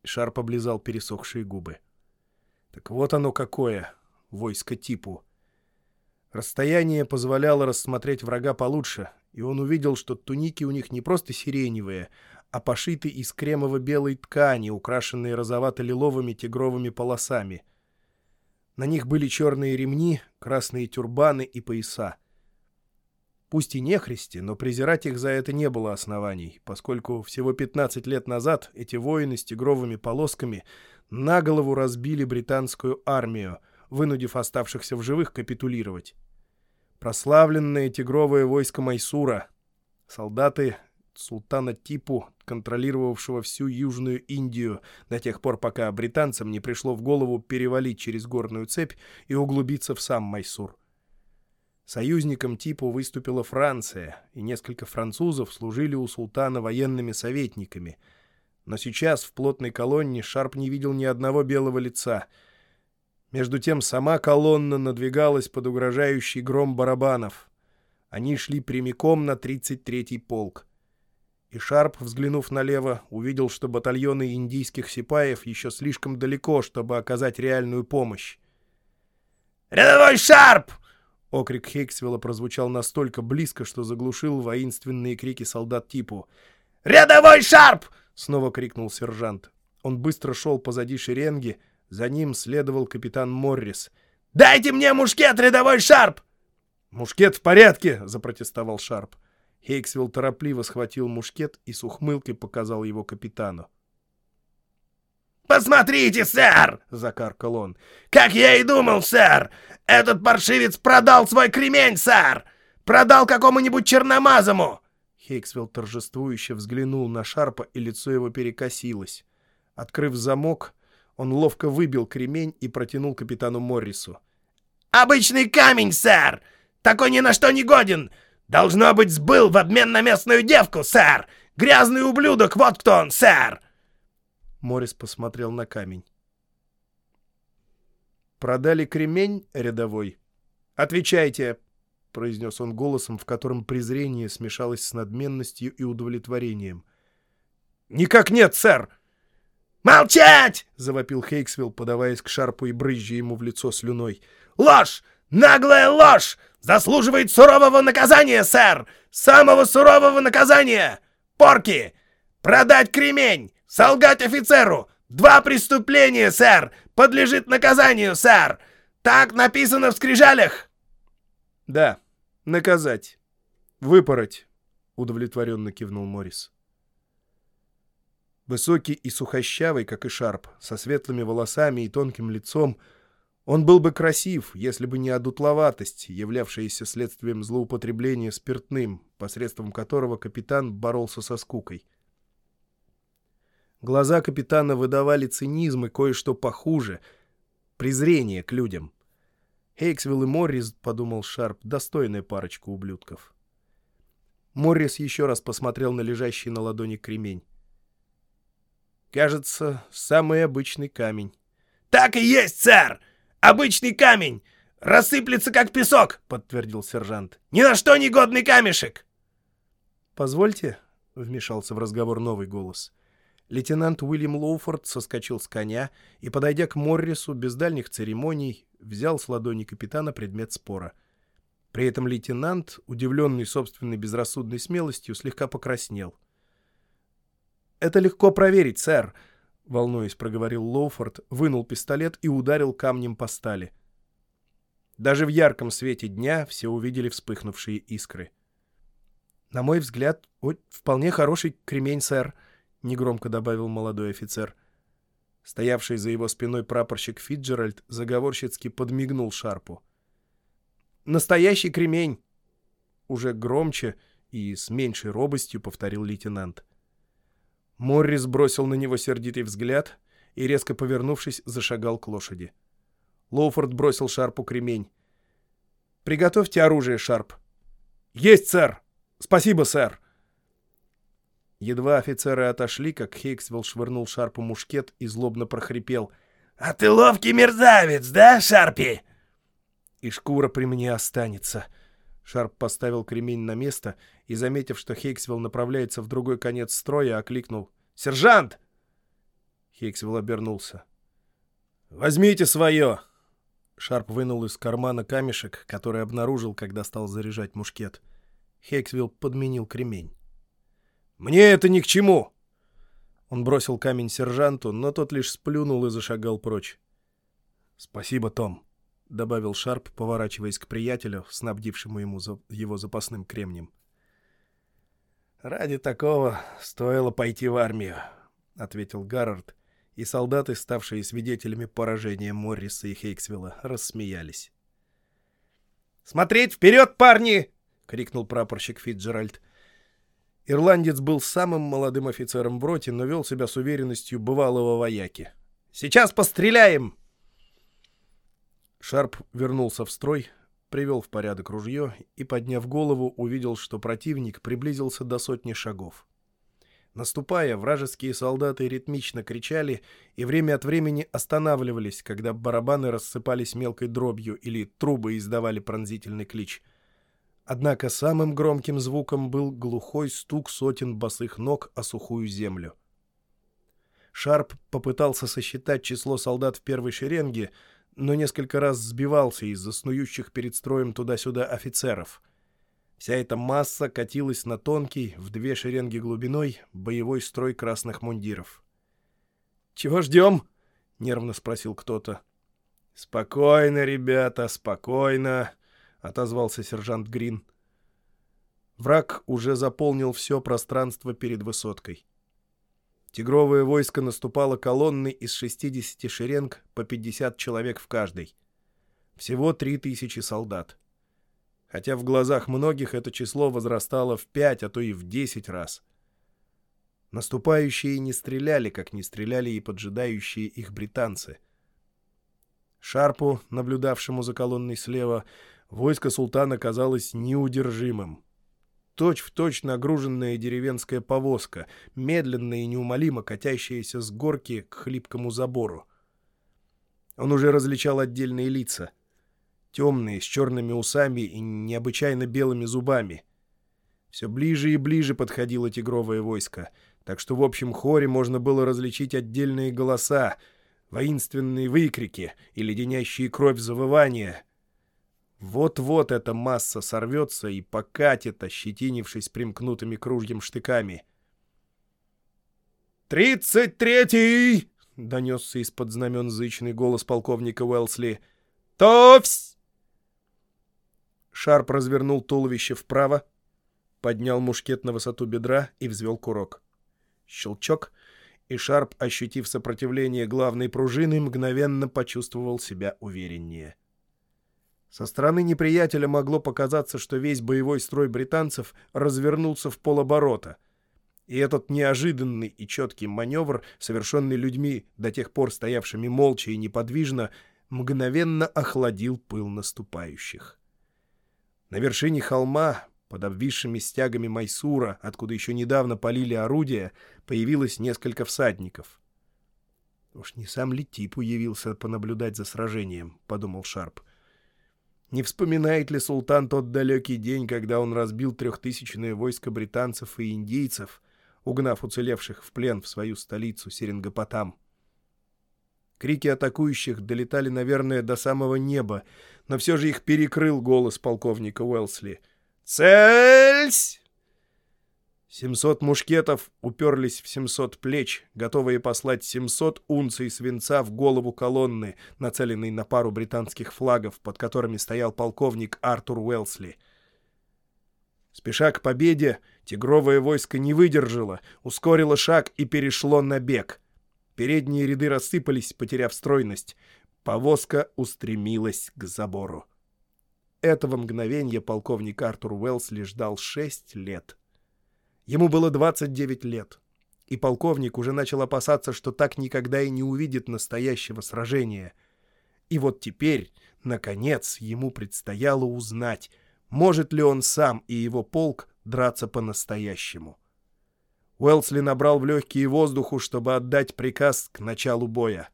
Шарп облизал пересохшие губы. Так вот оно какое, войско типу. Расстояние позволяло рассмотреть врага получше, и он увидел, что туники у них не просто сиреневые, а пошиты из кремово-белой ткани, украшенные розовато-лиловыми тигровыми полосами — на них были черные ремни, красные тюрбаны и пояса. Пусть и нехристи, но презирать их за это не было оснований, поскольку всего 15 лет назад эти воины с тигровыми полосками на голову разбили британскую армию, вынудив оставшихся в живых капитулировать. Прославленное тигровое войско Майсура. Солдаты султана Типу, контролировавшего всю Южную Индию до тех пор, пока британцам не пришло в голову перевалить через горную цепь и углубиться в сам Майсур. Союзником Типу выступила Франция, и несколько французов служили у султана военными советниками. Но сейчас в плотной колонне Шарп не видел ни одного белого лица. Между тем сама колонна надвигалась под угрожающий гром барабанов. Они шли прямиком на 33-й полк и Шарп, взглянув налево, увидел, что батальоны индийских сипаев еще слишком далеко, чтобы оказать реальную помощь. «Рядовой Шарп!» Окрик Хейксвилла прозвучал настолько близко, что заглушил воинственные крики солдат типу. «Рядовой Шарп!» — снова крикнул сержант. Он быстро шел позади шеренги, за ним следовал капитан Моррис. «Дайте мне мушкет, рядовой Шарп!» «Мушкет в порядке!» — запротестовал Шарп. Хейксвилл торопливо схватил мушкет и с ухмылкой показал его капитану. «Посмотрите, сэр!» — закаркал он. «Как я и думал, сэр! Этот паршивец продал свой кремень, сэр! Продал какому-нибудь черномазому!» Хейксвилл торжествующе взглянул на Шарпа, и лицо его перекосилось. Открыв замок, он ловко выбил кремень и протянул капитану Моррису. «Обычный камень, сэр! Такой ни на что не годен! Должно быть, сбыл в обмен на местную девку, сэр! Грязный ублюдок, вот кто он, сэр!» Моррис посмотрел на камень. «Продали кремень, рядовой?» «Отвечайте!» — произнес он голосом, в котором презрение смешалось с надменностью и удовлетворением. «Никак нет, сэр!» «Молчать!» — завопил Хейксвилл, подаваясь к Шарпу и брызжа ему в лицо слюной. «Ложь! Наглая ложь! Заслуживает сурового наказания, сэр! Самого сурового наказания! Порки! Продать кремень! Солгать офицеру! Два преступления, сэр! Подлежит наказанию, сэр! Так написано в скрижалях!» «Да, наказать. Выпороть», — удовлетворенно кивнул Моррис. Высокий и сухощавый, как и Шарп, со светлыми волосами и тонким лицом, он был бы красив, если бы не одутловатость, являвшаяся следствием злоупотребления спиртным, посредством которого капитан боролся со скукой. Глаза капитана выдавали цинизм и кое-что похуже — презрение к людям. Хейксвилл и Моррис, — подумал Шарп, — достойная парочка ублюдков. Моррис еще раз посмотрел на лежащий на ладони кремень. Кажется, самый обычный камень. — Так и есть, сэр! Обычный камень! Рассыплется, как песок! — подтвердил сержант. — Ни на что не годный камешек! — Позвольте, — вмешался в разговор новый голос. Лейтенант Уильям Лоуфорд соскочил с коня и, подойдя к Моррису, без дальних церемоний, взял с ладони капитана предмет спора. При этом лейтенант, удивленный собственной безрассудной смелостью, слегка покраснел. «Это легко проверить, сэр», — волнуясь, проговорил Лоуфорд, вынул пистолет и ударил камнем по стали. Даже в ярком свете дня все увидели вспыхнувшие искры. «На мой взгляд, вполне хороший кремень, сэр», —— негромко добавил молодой офицер. Стоявший за его спиной прапорщик Фиджеральд заговорщицки подмигнул Шарпу. «Настоящий кремень!» Уже громче и с меньшей робостью повторил лейтенант. Моррис бросил на него сердитый взгляд и, резко повернувшись, зашагал к лошади. Лоуфорд бросил Шарпу кремень. «Приготовьте оружие, Шарп». «Есть, сэр! Спасибо, сэр!» Едва офицеры отошли, как Хейксвилл швырнул Шарпу мушкет и злобно прохрипел. «А ты ловкий мерзавец, да, Шарпи?» «И шкура при мне останется». Шарп поставил кремень на место и, заметив, что Хейксвилл направляется в другой конец строя, окликнул. «Сержант!» Хейксвилл обернулся. «Возьмите свое!» Шарп вынул из кармана камешек, который обнаружил, когда стал заряжать мушкет. Хейксвилл подменил кремень. «Мне это ни к чему!» Он бросил камень сержанту, но тот лишь сплюнул и зашагал прочь. «Спасибо, Том», — добавил Шарп, поворачиваясь к приятелю, снабдившему ему за... его запасным кремнем. «Ради такого стоило пойти в армию», — ответил Гаррард, и солдаты, ставшие свидетелями поражения Морриса и Хейксвилла, рассмеялись. «Смотреть вперед, парни!» — крикнул прапорщик Фитджеральд. Ирландец был самым молодым офицером в роте, но вел себя с уверенностью бывалого вояки. «Сейчас постреляем!» Шарп вернулся в строй, привел в порядок ружье и, подняв голову, увидел, что противник приблизился до сотни шагов. Наступая, вражеские солдаты ритмично кричали и время от времени останавливались, когда барабаны рассыпались мелкой дробью или трубы издавали пронзительный клич — Однако самым громким звуком был глухой стук сотен босых ног о сухую землю. Шарп попытался сосчитать число солдат в первой шеренге, но несколько раз сбивался из-за снующих перед строем туда-сюда офицеров. Вся эта масса катилась на тонкий, в две шеренги глубиной, боевой строй красных мундиров. «Чего ждем?» — нервно спросил кто-то. «Спокойно, ребята, спокойно», — отозвался сержант Грин. Враг уже заполнил все пространство перед высоткой. Тигровое войско наступало колонной из 60 шеренг по 50 человек в каждой. Всего 3000 солдат. Хотя в глазах многих это число возрастало в 5, а то и в 10 раз. Наступающие не стреляли, как не стреляли и поджидающие их британцы. Шарпу, наблюдавшему за колонной слева, войско султана казалось неудержимым точь-в-точь точь нагруженная деревенская повозка, медленно и неумолимо катящаяся с горки к хлипкому забору. Он уже различал отдельные лица. Темные, с черными усами и необычайно белыми зубами. Все ближе и ближе подходило тигровое войско, так что в общем хоре можно было различить отдельные голоса, воинственные выкрики и леденящие кровь завывания — вот-вот эта масса сорвется и покатит, ощетинившись примкнутыми кружьем штыками. «Тридцать третий!» — донесся из-под знамен зычный голос полковника Уэлсли. «Товсь!» Шарп развернул туловище вправо, поднял мушкет на высоту бедра и взвел курок. Щелчок, и Шарп, ощутив сопротивление главной пружины, мгновенно почувствовал себя увереннее. Со стороны неприятеля могло показаться, что весь боевой строй британцев развернулся в полоборота. И этот неожиданный и четкий маневр, совершенный людьми, до тех пор стоявшими молча и неподвижно, мгновенно охладил пыл наступающих. На вершине холма, под обвисшими стягами Майсура, откуда еще недавно полили орудия, появилось несколько всадников. «Уж не сам ли Типу явился понаблюдать за сражением?» — подумал Шарп. Не вспоминает ли султан тот далекий день, когда он разбил трехтысячное войско британцев и индейцев, угнав уцелевших в плен в свою столицу Серингопотам? Крики атакующих долетали, наверное, до самого неба, но все же их перекрыл голос полковника Уэлсли. «Цельсь!» Семьсот мушкетов уперлись в семьсот плеч, готовые послать семьсот унций свинца в голову колонны, нацеленной на пару британских флагов, под которыми стоял полковник Артур Уэлсли. Спеша к победе, тигровое войско не выдержало, ускорило шаг и перешло на бег. Передние ряды рассыпались, потеряв стройность. Повозка устремилась к забору. Этого мгновения полковник Артур Уэлсли ждал шесть лет. Ему было 29 лет, и полковник уже начал опасаться, что так никогда и не увидит настоящего сражения. И вот теперь, наконец, ему предстояло узнать, может ли он сам и его полк драться по-настоящему. Уэлсли набрал в легкие воздуху, чтобы отдать приказ к началу боя.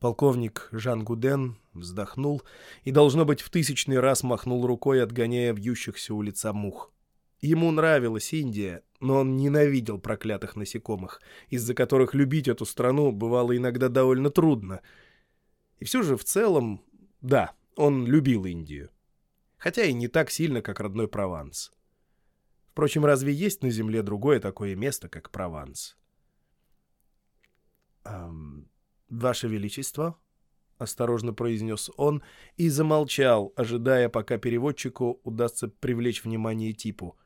Полковник Жан Гуден вздохнул и, должно быть, в тысячный раз махнул рукой, отгоняя вьющихся у лица мух. Ему нравилась Индия, но он ненавидел проклятых насекомых, из-за которых любить эту страну бывало иногда довольно трудно. И все же в целом, да, он любил Индию. Хотя и не так сильно, как родной Прованс. Впрочем, разве есть на Земле другое такое место, как Прованс? Эм, «Ваше Величество», — осторожно произнес он и замолчал, ожидая, пока переводчику удастся привлечь внимание типу.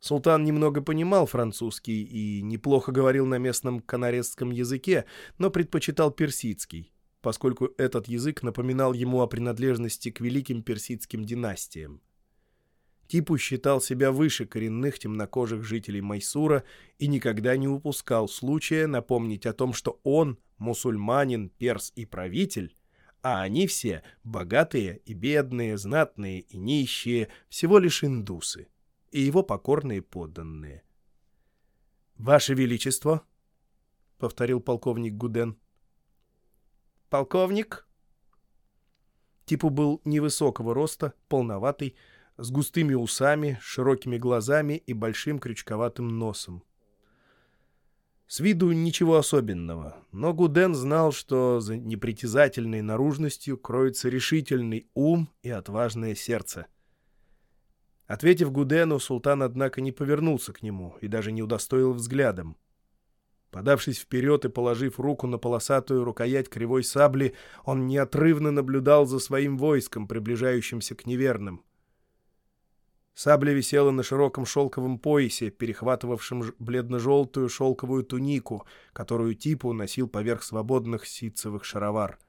Султан немного понимал французский и неплохо говорил на местном канарецком языке, но предпочитал персидский, поскольку этот язык напоминал ему о принадлежности к великим персидским династиям. Типу считал себя выше коренных темнокожих жителей Майсура и никогда не упускал случая напомнить о том, что он мусульманин, перс и правитель, а они все богатые и бедные, знатные и нищие, всего лишь индусы и его покорные подданные. «Ваше Величество!» — повторил полковник Гуден. «Полковник?» Типу был невысокого роста, полноватый, с густыми усами, широкими глазами и большим крючковатым носом. С виду ничего особенного, но Гуден знал, что за непритязательной наружностью кроется решительный ум и отважное сердце. Ответив Гудену, султан, однако, не повернулся к нему и даже не удостоил взглядом. Подавшись вперед и положив руку на полосатую рукоять кривой сабли, он неотрывно наблюдал за своим войском, приближающимся к неверным. Сабля висела на широком шелковом поясе, перехватывавшем бледно-желтую шелковую тунику, которую Типу носил поверх свободных ситцевых шаровар.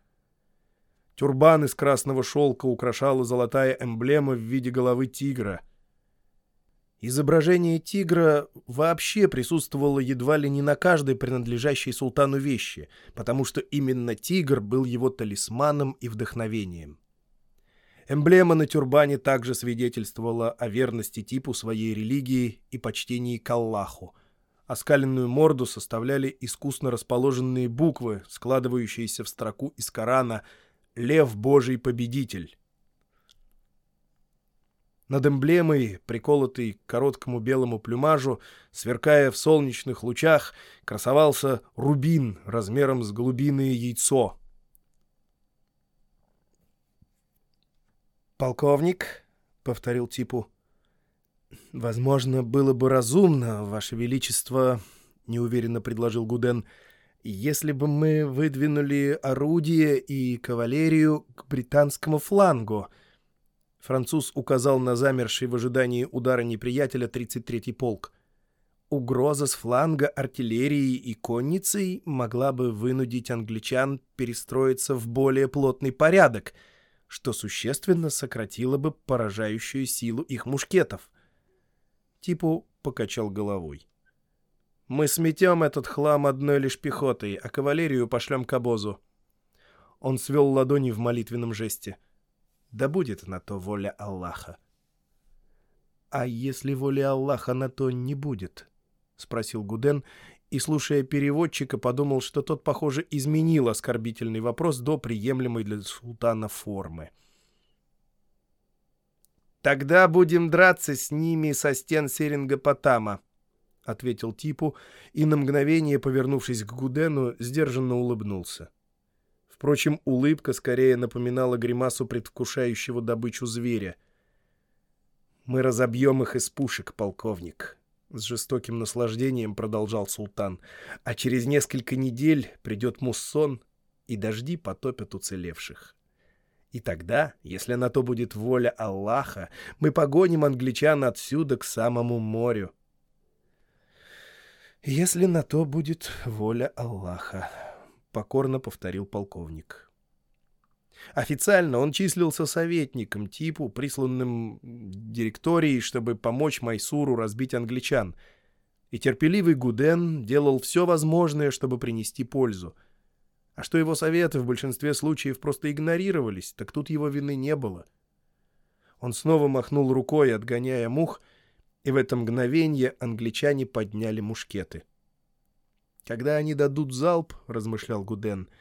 Тюрбан из красного шелка украшала золотая эмблема в виде головы тигра — Изображение тигра вообще присутствовало едва ли не на каждой принадлежащей султану вещи, потому что именно тигр был его талисманом и вдохновением. Эмблема на тюрбане также свидетельствовала о верности типу своей религии и почтении к Аллаху. Оскаленную морду составляли искусно расположенные буквы, складывающиеся в строку из Корана «Лев Божий Победитель». Над эмблемой, приколотой к короткому белому плюмажу, сверкая в солнечных лучах, красовался рубин размером с голубиное яйцо. «Полковник», — повторил Типу, — «возможно, было бы разумно, Ваше Величество», — неуверенно предложил Гуден, — «если бы мы выдвинули орудие и кавалерию к британскому флангу». Француз указал на замерший в ожидании удара неприятеля 33-й полк. Угроза с фланга артиллерией и конницей могла бы вынудить англичан перестроиться в более плотный порядок, что существенно сократило бы поражающую силу их мушкетов. Типу покачал головой. «Мы сметем этот хлам одной лишь пехотой, а кавалерию пошлем к обозу». Он свел ладони в молитвенном жесте — да будет на то воля Аллаха. — А если воля Аллаха на то не будет? — спросил Гуден, и, слушая переводчика, подумал, что тот, похоже, изменил оскорбительный вопрос до приемлемой для султана формы. «Тогда будем драться с ними со стен Серингопотама», — ответил Типу, и на мгновение, повернувшись к Гудену, сдержанно улыбнулся. Впрочем, улыбка скорее напоминала гримасу предвкушающего добычу зверя. «Мы разобьем их из пушек, полковник», — с жестоким наслаждением продолжал султан. «А через несколько недель придет муссон, и дожди потопят уцелевших. И тогда, если на то будет воля Аллаха, мы погоним англичан отсюда к самому морю». «Если на то будет воля Аллаха», — покорно повторил полковник. Официально он числился советником типу, присланным директорией, чтобы помочь Майсуру разбить англичан. И терпеливый Гуден делал все возможное, чтобы принести пользу. А что его советы в большинстве случаев просто игнорировались, так тут его вины не было. Он снова махнул рукой, отгоняя мух, и в это мгновение англичане подняли мушкеты. Когда они дадут залп, — размышлял Гуден, —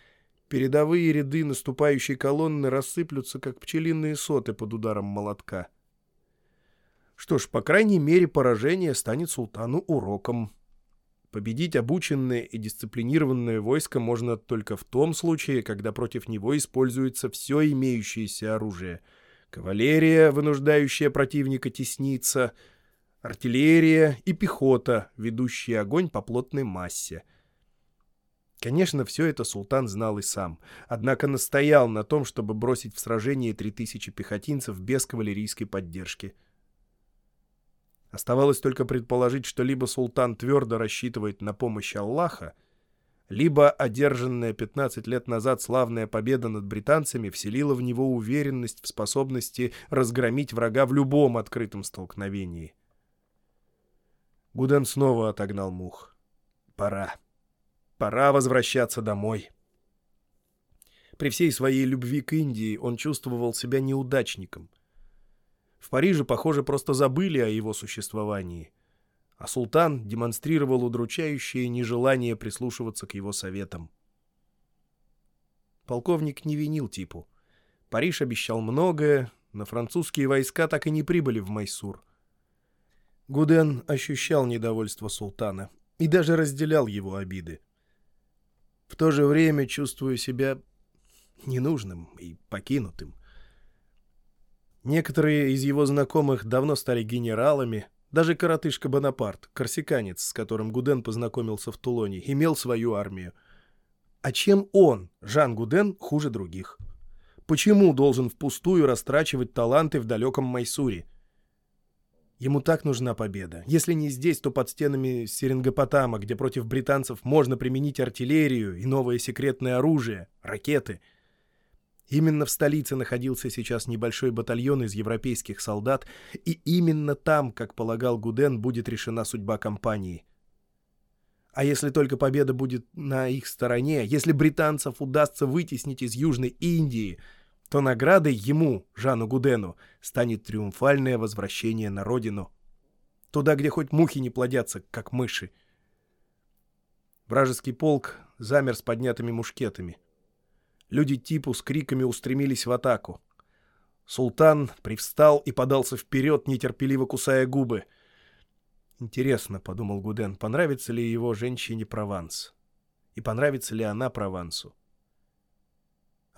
передовые ряды наступающей колонны рассыплются, как пчелиные соты под ударом молотка. Что ж, по крайней мере, поражение станет султану уроком. Победить обученное и дисциплинированное войско можно только в том случае, когда против него используется все имеющееся оружие. Кавалерия, вынуждающая противника тесниться, артиллерия и пехота, ведущие огонь по плотной массе — Конечно, все это султан знал и сам, однако настоял на том, чтобы бросить в сражение 3000 пехотинцев без кавалерийской поддержки. Оставалось только предположить, что либо султан твердо рассчитывает на помощь Аллаха, либо одержанная 15 лет назад славная победа над британцами вселила в него уверенность в способности разгромить врага в любом открытом столкновении. Гуден снова отогнал мух. «Пора». Пора возвращаться домой. При всей своей любви к Индии он чувствовал себя неудачником. В Париже, похоже, просто забыли о его существовании. А султан демонстрировал удручающее нежелание прислушиваться к его советам. Полковник не винил типу. Париж обещал многое, но французские войска так и не прибыли в Майсур. Гуден ощущал недовольство султана и даже разделял его обиды. В то же время чувствую себя ненужным и покинутым. Некоторые из его знакомых давно стали генералами, даже коротышка Бонапарт, корсиканец, с которым Гуден познакомился в Тулоне, имел свою армию. А чем он, Жан Гуден, хуже других? Почему должен впустую растрачивать таланты в далеком Майсуре? Ему так нужна победа. Если не здесь, то под стенами Серингопотама, где против британцев можно применить артиллерию и новое секретное оружие — ракеты. Именно в столице находился сейчас небольшой батальон из европейских солдат, и именно там, как полагал Гуден, будет решена судьба кампании. А если только победа будет на их стороне, если британцев удастся вытеснить из Южной Индии — то наградой ему, Жану Гудену, станет триумфальное возвращение на родину. Туда, где хоть мухи не плодятся, как мыши. Вражеский полк замер с поднятыми мушкетами. Люди типу с криками устремились в атаку. Султан привстал и подался вперед, нетерпеливо кусая губы. «Интересно», — подумал Гуден, — «понравится ли его женщине Прованс? И понравится ли она Провансу?»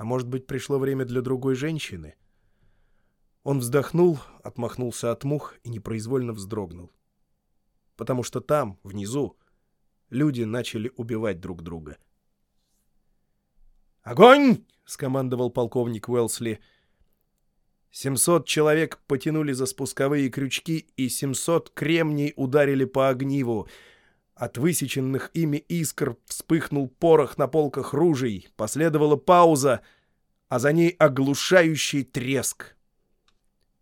А может быть, пришло время для другой женщины? Он вздохнул, отмахнулся от мух и непроизвольно вздрогнул. Потому что там, внизу, люди начали убивать друг друга. «Огонь!» — скомандовал полковник Уэлсли. Семьсот человек потянули за спусковые крючки, и семьсот кремний ударили по огниву — от высеченных ими искр вспыхнул порох на полках ружей, последовала пауза, а за ней оглушающий треск.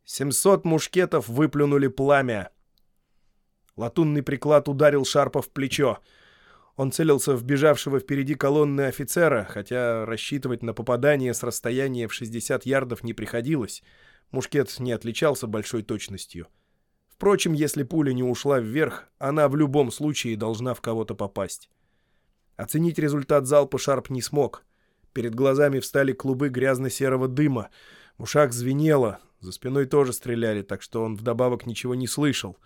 Семьсот мушкетов выплюнули пламя. Латунный приклад ударил Шарпа в плечо. Он целился в бежавшего впереди колонны офицера, хотя рассчитывать на попадание с расстояния в 60 ярдов не приходилось. Мушкет не отличался большой точностью. Впрочем, если пуля не ушла вверх, она в любом случае должна в кого-то попасть. Оценить результат залпа Шарп не смог. Перед глазами встали клубы грязно-серого дыма. В ушах звенело, за спиной тоже стреляли, так что он вдобавок ничего не слышал.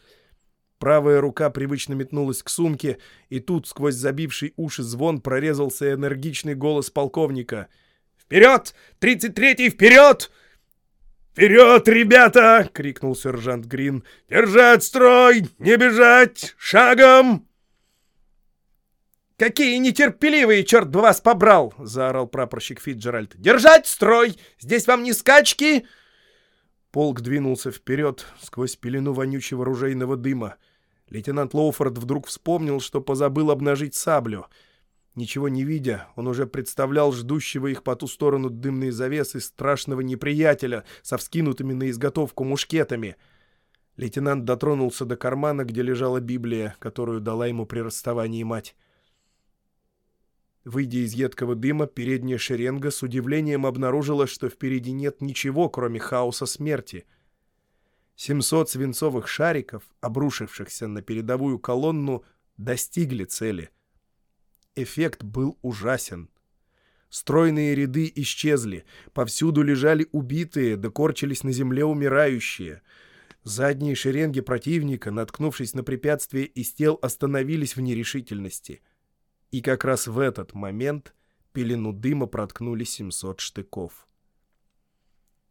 Правая рука привычно метнулась к сумке, и тут сквозь забивший уши звон прорезался энергичный голос полковника. «Вперед! Тридцать третий, вперед!» «Вперед, ребята!» — крикнул сержант Грин. «Держать строй! Не бежать! Шагом!» «Какие нетерпеливые, черт бы вас побрал!» — заорал прапорщик Фитджеральд. «Держать строй! Здесь вам не скачки!» Полк двинулся вперед сквозь пелену вонючего ружейного дыма. Лейтенант Лоуфорд вдруг вспомнил, что позабыл обнажить саблю — Ничего не видя, он уже представлял ждущего их по ту сторону дымной завесы страшного неприятеля со вскинутыми на изготовку мушкетами. Лейтенант дотронулся до кармана, где лежала Библия, которую дала ему при расставании мать. Выйдя из едкого дыма, передняя шеренга с удивлением обнаружила, что впереди нет ничего, кроме хаоса смерти. Семьсот свинцовых шариков, обрушившихся на передовую колонну, достигли цели — Эффект был ужасен. Стройные ряды исчезли, повсюду лежали убитые, докорчились на земле умирающие. Задние шеренги противника, наткнувшись на препятствие из тел, остановились в нерешительности. И как раз в этот момент пелену дыма проткнули 700 штыков.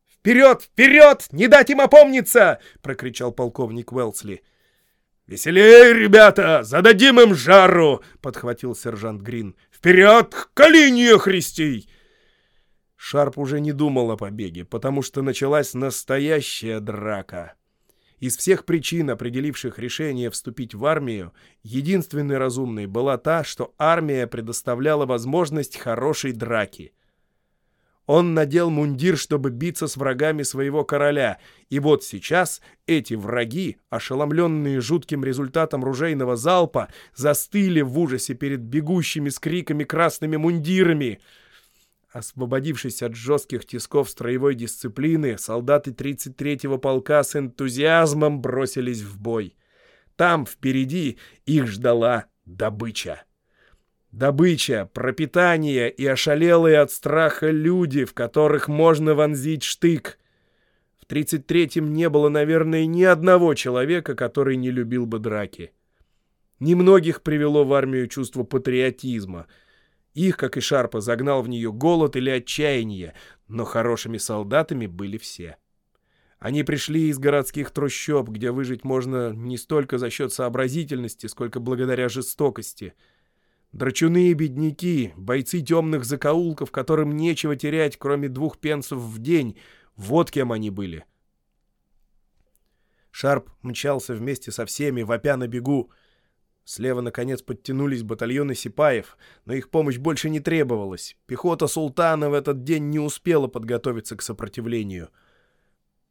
«Вперед! Вперед! Не дать им опомниться!» — прокричал полковник Уэлсли. «Веселее, ребята! Зададим им жару!» — подхватил сержант Грин. «Вперед к Калине, Христей!» Шарп уже не думал о побеге, потому что началась настоящая драка. Из всех причин, определивших решение вступить в армию, единственной разумной была та, что армия предоставляла возможность хорошей драки — он надел мундир, чтобы биться с врагами своего короля, и вот сейчас эти враги, ошеломленные жутким результатом ружейного залпа, застыли в ужасе перед бегущими с криками красными мундирами. Освободившись от жестких тисков строевой дисциплины, солдаты 33-го полка с энтузиазмом бросились в бой. Там, впереди, их ждала добыча. Добыча, пропитание и ошалелые от страха люди, в которых можно вонзить штык. В 33-м не было, наверное, ни одного человека, который не любил бы драки. Немногих привело в армию чувство патриотизма. Их, как и Шарпа, загнал в нее голод или отчаяние, но хорошими солдатами были все. Они пришли из городских трущоб, где выжить можно не столько за счет сообразительности, сколько благодаря жестокости. Драчуны и бедняки, бойцы темных закоулков, которым нечего терять, кроме двух пенсов в день, вот кем они были. Шарп мчался вместе со всеми, вопя на бегу. Слева, наконец, подтянулись батальоны сипаев, но их помощь больше не требовалась. Пехота султана в этот день не успела подготовиться к сопротивлению —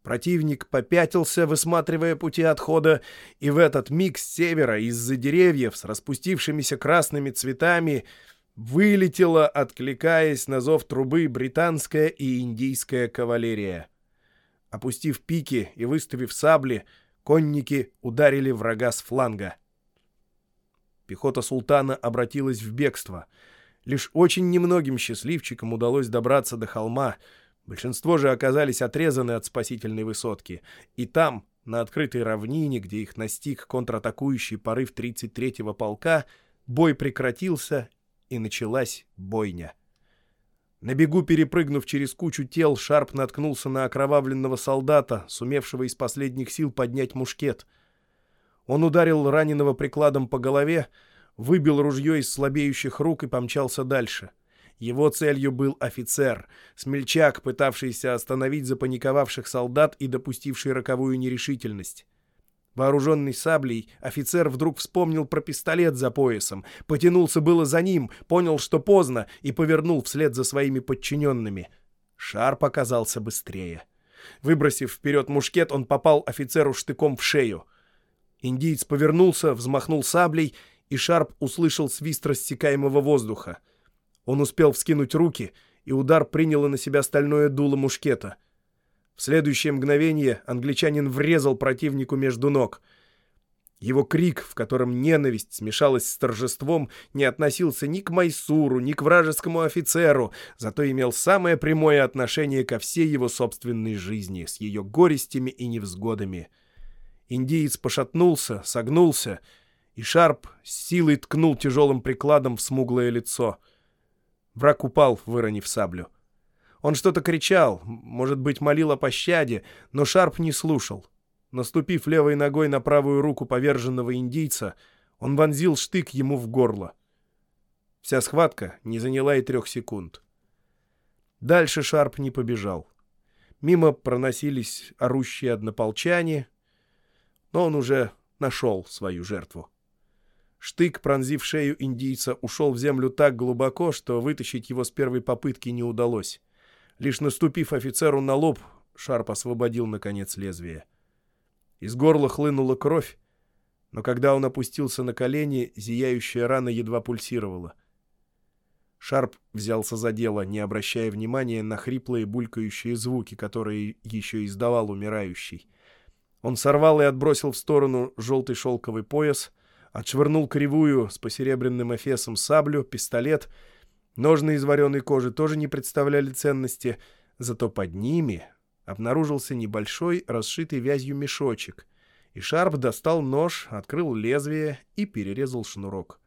Противник попятился, высматривая пути отхода, и в этот миг с севера из-за деревьев с распустившимися красными цветами вылетела, откликаясь на зов трубы, британская и индийская кавалерия. Опустив пики и выставив сабли, конники ударили врага с фланга. Пехота султана обратилась в бегство. Лишь очень немногим счастливчикам удалось добраться до холма — Большинство же оказались отрезаны от спасительной высотки. И там, на открытой равнине, где их настиг контратакующий порыв 33-го полка, бой прекратился, и началась бойня. На бегу, перепрыгнув через кучу тел, Шарп наткнулся на окровавленного солдата, сумевшего из последних сил поднять мушкет. Он ударил раненого прикладом по голове, выбил ружье из слабеющих рук и помчался дальше — его целью был офицер, смельчак, пытавшийся остановить запаниковавших солдат и допустивший роковую нерешительность. Вооруженный саблей, офицер вдруг вспомнил про пистолет за поясом, потянулся было за ним, понял, что поздно, и повернул вслед за своими подчиненными. Шарп оказался быстрее. Выбросив вперед мушкет, он попал офицеру штыком в шею. Индиец повернулся, взмахнул саблей, и Шарп услышал свист рассекаемого воздуха. Он успел вскинуть руки, и удар приняло на себя стальное дуло мушкета. В следующее мгновение англичанин врезал противнику между ног. Его крик, в котором ненависть смешалась с торжеством, не относился ни к Майсуру, ни к вражескому офицеру, зато имел самое прямое отношение ко всей его собственной жизни, с ее горестями и невзгодами. Индиец пошатнулся, согнулся, и Шарп с силой ткнул тяжелым прикладом в смуглое лицо — Враг упал, выронив саблю. Он что-то кричал, может быть, молил о пощаде, но Шарп не слушал. Наступив левой ногой на правую руку поверженного индийца, он вонзил штык ему в горло. Вся схватка не заняла и трех секунд. Дальше Шарп не побежал. Мимо проносились орущие однополчане, но он уже нашел свою жертву. Штык, пронзив шею индийца, ушел в землю так глубоко, что вытащить его с первой попытки не удалось. Лишь наступив офицеру на лоб, Шарп освободил, наконец, лезвие. Из горла хлынула кровь, но когда он опустился на колени, зияющая рана едва пульсировала. Шарп взялся за дело, не обращая внимания на хриплые булькающие звуки, которые еще издавал умирающий. Он сорвал и отбросил в сторону желтый шелковый пояс — отшвырнул кривую с посеребряным эфесом саблю, пистолет. Ножны из вареной кожи тоже не представляли ценности, зато под ними обнаружился небольшой, расшитый вязью мешочек, и Шарп достал нож, открыл лезвие и перерезал шнурок.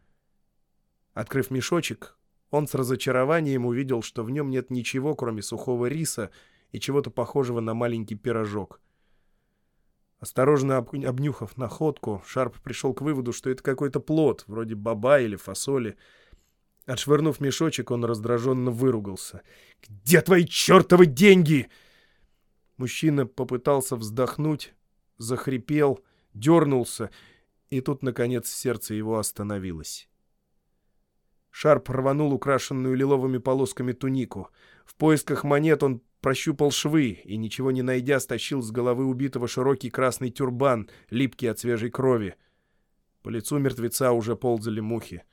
Открыв мешочек, он с разочарованием увидел, что в нем нет ничего, кроме сухого риса и чего-то похожего на маленький пирожок — Осторожно обнюхав находку, Шарп пришел к выводу, что это какой-то плод, вроде баба или фасоли. Отшвырнув мешочек, он раздраженно выругался. «Где твои чертовы деньги?» Мужчина попытался вздохнуть, захрипел, дернулся, и тут, наконец, сердце его остановилось. Шарп рванул украшенную лиловыми полосками тунику. В поисках монет он прощупал швы и, ничего не найдя, стащил с головы убитого широкий красный тюрбан, липкий от свежей крови. По лицу мертвеца уже ползали мухи.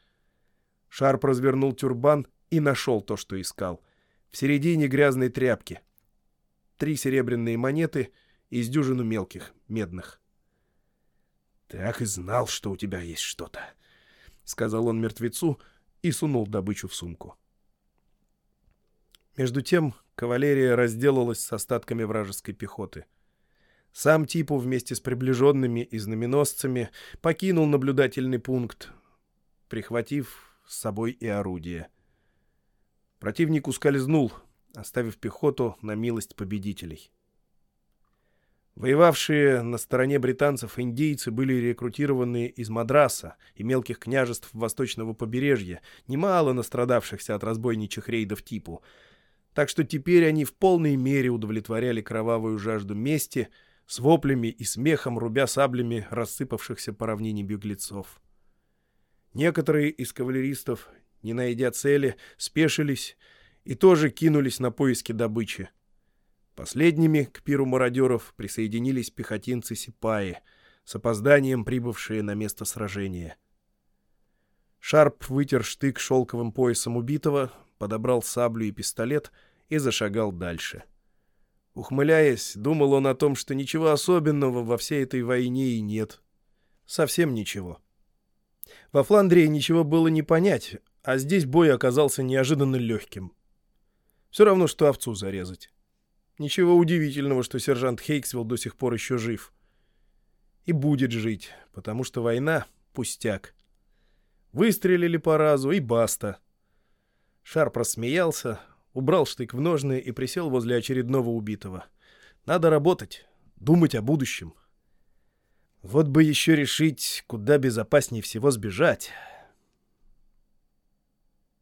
Шарп развернул тюрбан и нашел то, что искал. В середине грязной тряпки. Три серебряные монеты и с дюжину мелких, медных. «Так и знал, что у тебя есть что-то», — сказал он мертвецу и сунул добычу в сумку. Между тем кавалерия разделалась с остатками вражеской пехоты. Сам Типу вместе с приближенными и знаменосцами покинул наблюдательный пункт, прихватив с собой и орудие. Противник ускользнул, оставив пехоту на милость победителей. Воевавшие на стороне британцев индейцы были рекрутированы из Мадраса и мелких княжеств восточного побережья, немало настрадавшихся от разбойничьих рейдов типу. Так что теперь они в полной мере удовлетворяли кровавую жажду мести, с воплями и смехом рубя саблями рассыпавшихся по равнине беглецов. Некоторые из кавалеристов, не найдя цели, спешились и тоже кинулись на поиски добычи. Последними к пиру мародеров присоединились пехотинцы Сипаи, с опозданием прибывшие на место сражения. Шарп вытер штык шелковым поясом убитого, подобрал саблю и пистолет и зашагал дальше. Ухмыляясь, думал он о том, что ничего особенного во всей этой войне и нет. Совсем ничего. Во Фландрии ничего было не понять, а здесь бой оказался неожиданно легким. Все равно, что овцу зарезать. Ничего удивительного, что сержант Хейксвилл до сих пор еще жив. И будет жить, потому что война — пустяк. Выстрелили по разу, и баста. Шар просмеялся, убрал штык в ножны и присел возле очередного убитого. Надо работать, думать о будущем. Вот бы еще решить, куда безопаснее всего сбежать.